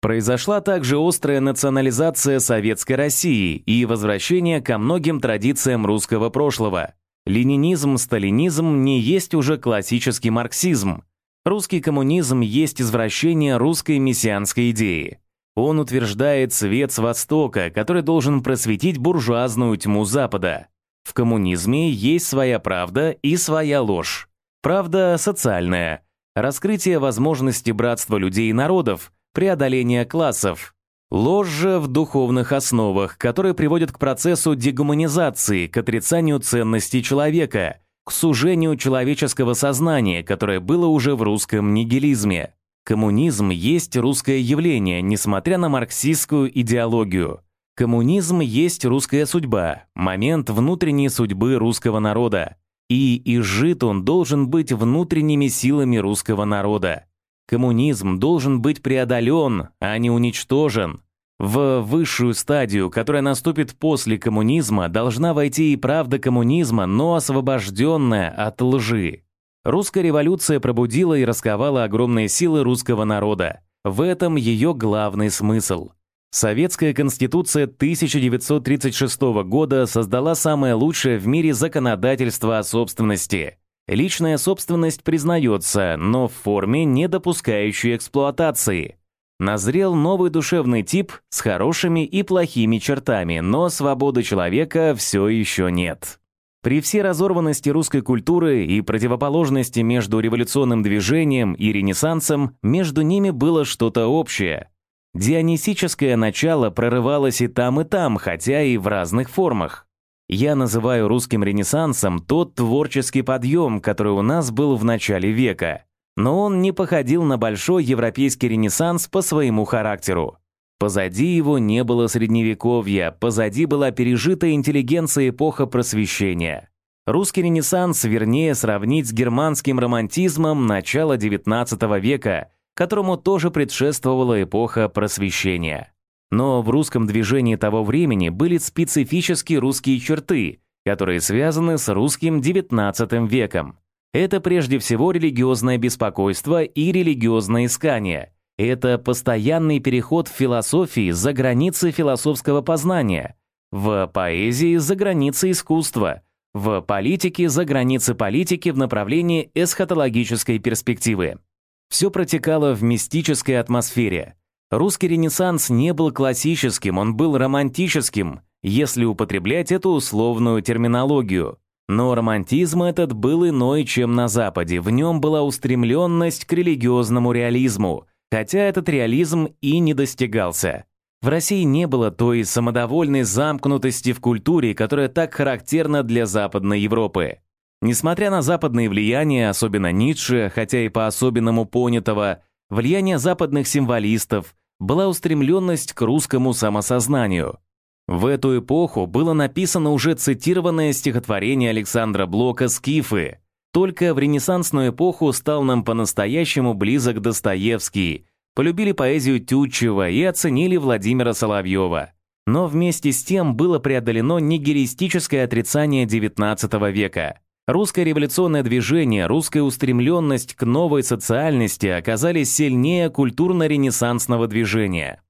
Произошла также острая национализация советской России и возвращение ко многим традициям русского прошлого. Ленинизм, сталинизм не есть уже классический марксизм. Русский коммунизм есть извращение русской мессианской идеи. Он утверждает свет с Востока, который должен просветить буржуазную тьму Запада. В коммунизме есть своя правда и своя ложь. Правда социальная. Раскрытие возможности братства людей и народов – преодоления классов. Ложь же в духовных основах, которые приводят к процессу дегуманизации, к отрицанию ценностей человека, к сужению человеческого сознания, которое было уже в русском нигилизме. Коммунизм есть русское явление, несмотря на марксистскую идеологию. Коммунизм есть русская судьба, момент внутренней судьбы русского народа. И изжит он должен быть внутренними силами русского народа. Коммунизм должен быть преодолен, а не уничтожен. В высшую стадию, которая наступит после коммунизма, должна войти и правда коммунизма, но освобожденная от лжи. Русская революция пробудила и расковала огромные силы русского народа. В этом ее главный смысл. Советская Конституция 1936 года создала самое лучшее в мире законодательство о собственности. Личная собственность признается, но в форме, не допускающей эксплуатации. Назрел новый душевный тип с хорошими и плохими чертами, но свободы человека все еще нет. При всей разорванности русской культуры и противоположности между революционным движением и ренессансом, между ними было что-то общее. Дионисическое начало прорывалось и там, и там, хотя и в разных формах. Я называю русским ренессансом тот творческий подъем, который у нас был в начале века. Но он не походил на большой европейский ренессанс по своему характеру. Позади его не было средневековья, позади была пережитая интеллигенция эпоха просвещения. Русский ренессанс вернее сравнить с германским романтизмом начала XIX века, которому тоже предшествовала эпоха просвещения. Но в русском движении того времени были специфические русские черты, которые связаны с русским XIX веком. Это прежде всего религиозное беспокойство и религиозное искание. Это постоянный переход в философии за границы философского познания, в поэзии за границы искусства, в политике за границы политики в направлении эсхатологической перспективы. Все протекало в мистической атмосфере – Русский ренессанс не был классическим, он был романтическим, если употреблять эту условную терминологию. Но романтизм этот был иной, чем на Западе, в нем была устремленность к религиозному реализму, хотя этот реализм и не достигался. В России не было той самодовольной замкнутости в культуре, которая так характерна для Западной Европы. Несмотря на западные влияния, особенно Ницше, хотя и по-особенному понятого, влияние западных символистов, была устремленность к русскому самосознанию. В эту эпоху было написано уже цитированное стихотворение Александра Блока «Скифы». Только в ренессансную эпоху стал нам по-настоящему близок Достоевский, полюбили поэзию Тютчева и оценили Владимира Соловьева. но вместе с тем было преодолено нигилистическое отрицание XIX века. Русское революционное движение, русская устремленность к новой социальности оказались сильнее культурно-ренессансного движения.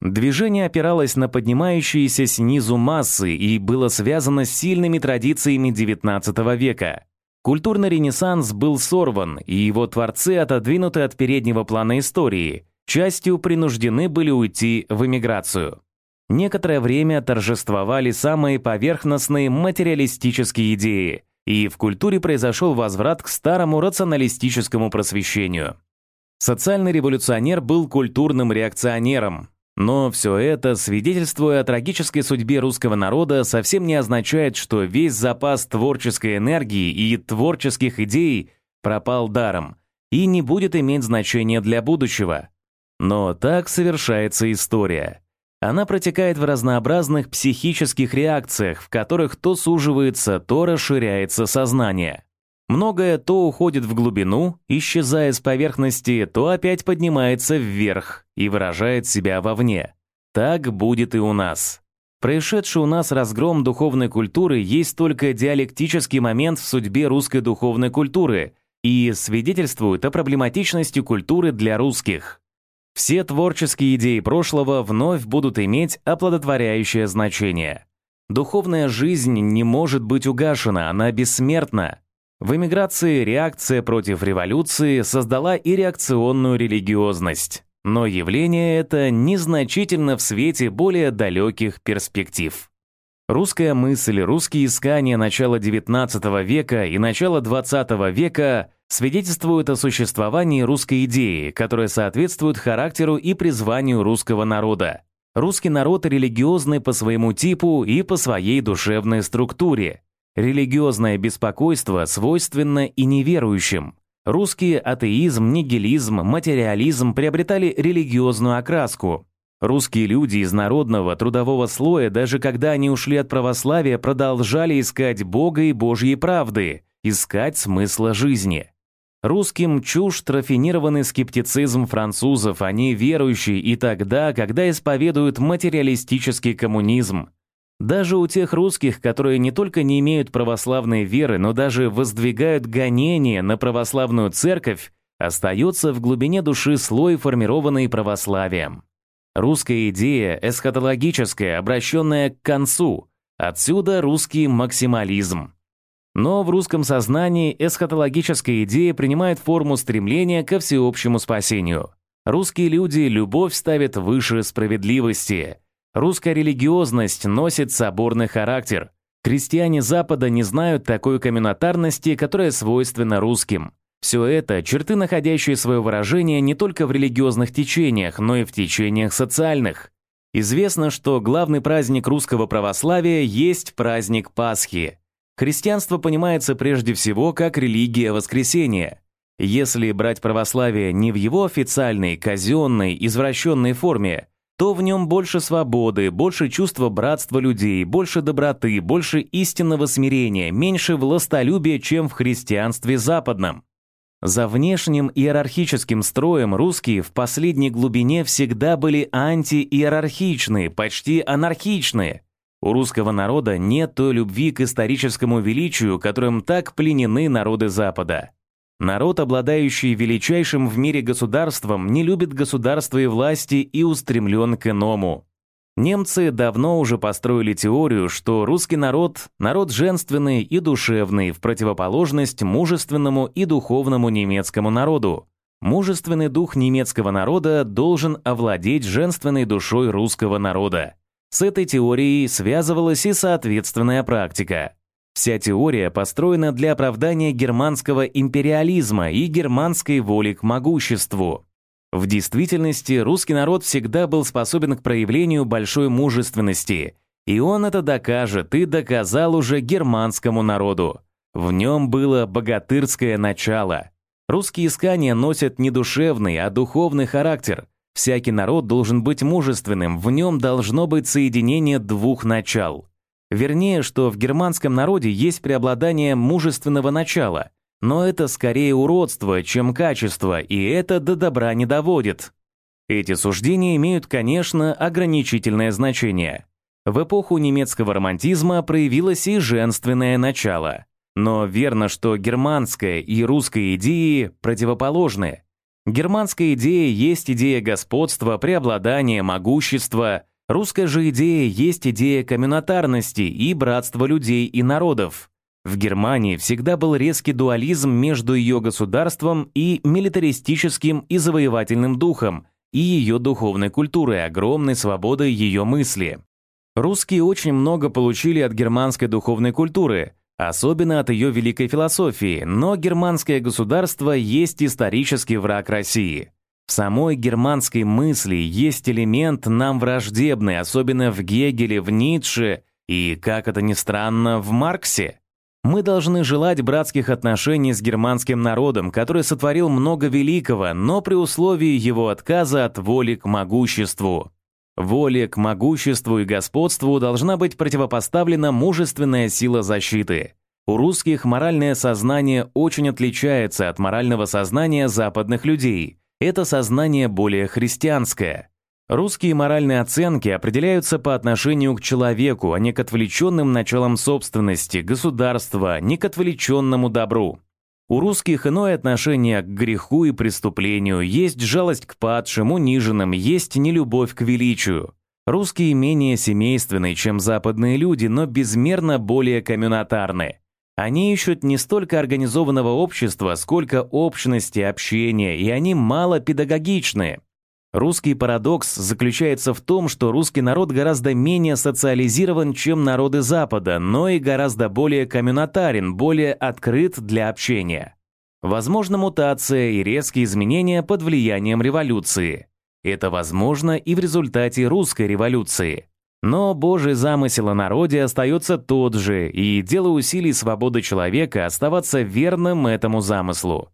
Движение опиралось на поднимающиеся снизу массы и было связано с сильными традициями XIX века. Культурный ренессанс был сорван, и его творцы отодвинуты от переднего плана истории, частью принуждены были уйти в эмиграцию. Некоторое время торжествовали самые поверхностные материалистические идеи – и в культуре произошел возврат к старому рационалистическому просвещению. Социальный революционер был культурным реакционером, но все это, свидетельствуя о трагической судьбе русского народа, совсем не означает, что весь запас творческой энергии и творческих идей пропал даром и не будет иметь значения для будущего. Но так совершается история. Она протекает в разнообразных психических реакциях, в которых то суживается, то расширяется сознание. Многое то уходит в глубину, исчезая с поверхности, то опять поднимается вверх и выражает себя вовне. Так будет и у нас. Происшедший у нас разгром духовной культуры есть только диалектический момент в судьбе русской духовной культуры и свидетельствует о проблематичности культуры для русских. Все творческие идеи прошлого вновь будут иметь оплодотворяющее значение. Духовная жизнь не может быть угашена, она бессмертна. В эмиграции реакция против революции создала и реакционную религиозность. Но явление это незначительно в свете более далеких перспектив. Русская мысль, русские искания начала XIX века и начала XX века свидетельствуют о существовании русской идеи, которая соответствует характеру и призванию русского народа. Русский народ религиозный по своему типу и по своей душевной структуре. Религиозное беспокойство свойственно и неверующим. Русский атеизм, нигилизм, материализм приобретали религиозную окраску. Русские люди из народного трудового слоя, даже когда они ушли от православия, продолжали искать Бога и Божьей правды, искать смысла жизни. Русским чужд рафинированный скептицизм французов, они верующие и тогда, когда исповедуют материалистический коммунизм. Даже у тех русских, которые не только не имеют православной веры, но даже воздвигают гонения на православную церковь, остается в глубине души слой, формированный православием. Русская идея эсхатологическая, обращенная к концу. Отсюда русский максимализм. Но в русском сознании эсхатологическая идея принимает форму стремления ко всеобщему спасению. Русские люди любовь ставят выше справедливости. Русская религиозность носит соборный характер. Крестьяне Запада не знают такой коммунитарности, которая свойственна русским. Все это – черты, находящие свое выражение не только в религиозных течениях, но и в течениях социальных. Известно, что главный праздник русского православия есть праздник Пасхи. Христианство понимается прежде всего как религия воскресения. Если брать православие не в его официальной, казенной, извращенной форме, то в нем больше свободы, больше чувства братства людей, больше доброты, больше истинного смирения, меньше властолюбия, чем в христианстве западном. За внешним иерархическим строем русские в последней глубине всегда были антииерархичны, почти анархичны, у русского народа нет той любви к историческому величию, которым так пленены народы Запада. Народ, обладающий величайшим в мире государством, не любит государства и власти и устремлен к иному. Немцы давно уже построили теорию, что русский народ – народ женственный и душевный, в противоположность мужественному и духовному немецкому народу. Мужественный дух немецкого народа должен овладеть женственной душой русского народа. С этой теорией связывалась и соответственная практика. Вся теория построена для оправдания германского империализма и германской воли к могуществу. В действительности русский народ всегда был способен к проявлению большой мужественности, и он это докажет и доказал уже германскому народу. В нем было богатырское начало. Русские искания носят не душевный, а духовный характер, Всякий народ должен быть мужественным, в нем должно быть соединение двух начал. Вернее, что в германском народе есть преобладание мужественного начала, но это скорее уродство, чем качество, и это до добра не доводит. Эти суждения имеют, конечно, ограничительное значение. В эпоху немецкого романтизма проявилось и женственное начало. Но верно, что германская и русская идеи противоположны. Германская идея есть идея господства, преобладания, могущества. Русская же идея есть идея коммунатарности и братства людей и народов. В Германии всегда был резкий дуализм между ее государством и милитаристическим и завоевательным духом, и ее духовной культурой, огромной свободой ее мысли. Русские очень много получили от германской духовной культуры, особенно от ее великой философии, но германское государство есть исторический враг России. В самой германской мысли есть элемент нам враждебный, особенно в Гегеле, в Ницше и, как это ни странно, в Марксе. Мы должны желать братских отношений с германским народом, который сотворил много великого, но при условии его отказа от воли к могуществу. Воле к могуществу и господству должна быть противопоставлена мужественная сила защиты. У русских моральное сознание очень отличается от морального сознания западных людей. Это сознание более христианское. Русские моральные оценки определяются по отношению к человеку, а не к отвлеченным началам собственности, государства, не к отвлеченному добру. У русских иное отношение к греху и преступлению, есть жалость к падшим, униженным, есть нелюбовь к величию. Русские менее семейственны, чем западные люди, но безмерно более коммунатарны. Они ищут не столько организованного общества, сколько общности, общения, и они мало педагогичны. Русский парадокс заключается в том, что русский народ гораздо менее социализирован, чем народы Запада, но и гораздо более коммунатарен, более открыт для общения. Возможна мутация и резкие изменения под влиянием революции. Это возможно и в результате русской революции. Но Божий замысел о народе остается тот же, и дело усилий свободы человека оставаться верным этому замыслу.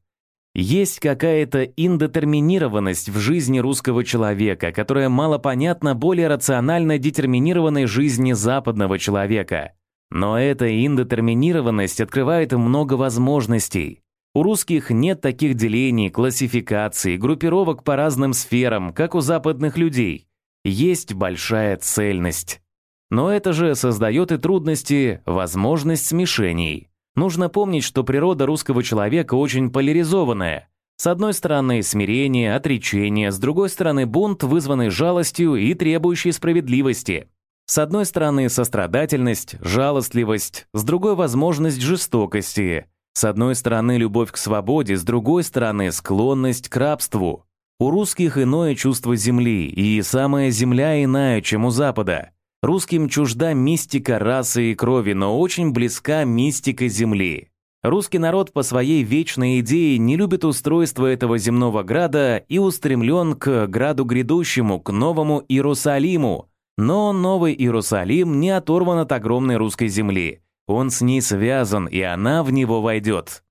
Есть какая-то индетерминированность в жизни русского человека, которая мало понятна более рационально детерминированной жизни западного человека. Но эта индетерминированность открывает много возможностей. У русских нет таких делений, классификаций, группировок по разным сферам, как у западных людей. Есть большая цельность. Но это же создает и трудности, возможность смешений. Нужно помнить, что природа русского человека очень поляризованная. С одной стороны смирение, отречение, с другой стороны бунт, вызванный жалостью и требующий справедливости. С одной стороны сострадательность, жалостливость, с другой возможность жестокости. С одной стороны любовь к свободе, с другой стороны склонность к рабству. У русских иное чувство земли, и самая земля иная, чем у Запада. Русским чужда мистика расы и крови, но очень близка мистика земли. Русский народ по своей вечной идее не любит устройство этого земного града и устремлен к граду грядущему, к новому Иерусалиму. Но новый Иерусалим не оторван от огромной русской земли. Он с ней связан, и она в него войдет.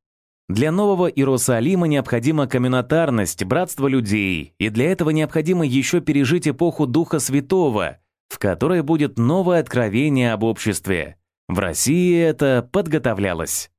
Для нового Иерусалима необходима коммунатарность, братство людей, и для этого необходимо еще пережить эпоху Духа Святого – в которой будет новое откровение об обществе. В России это подготовлялось.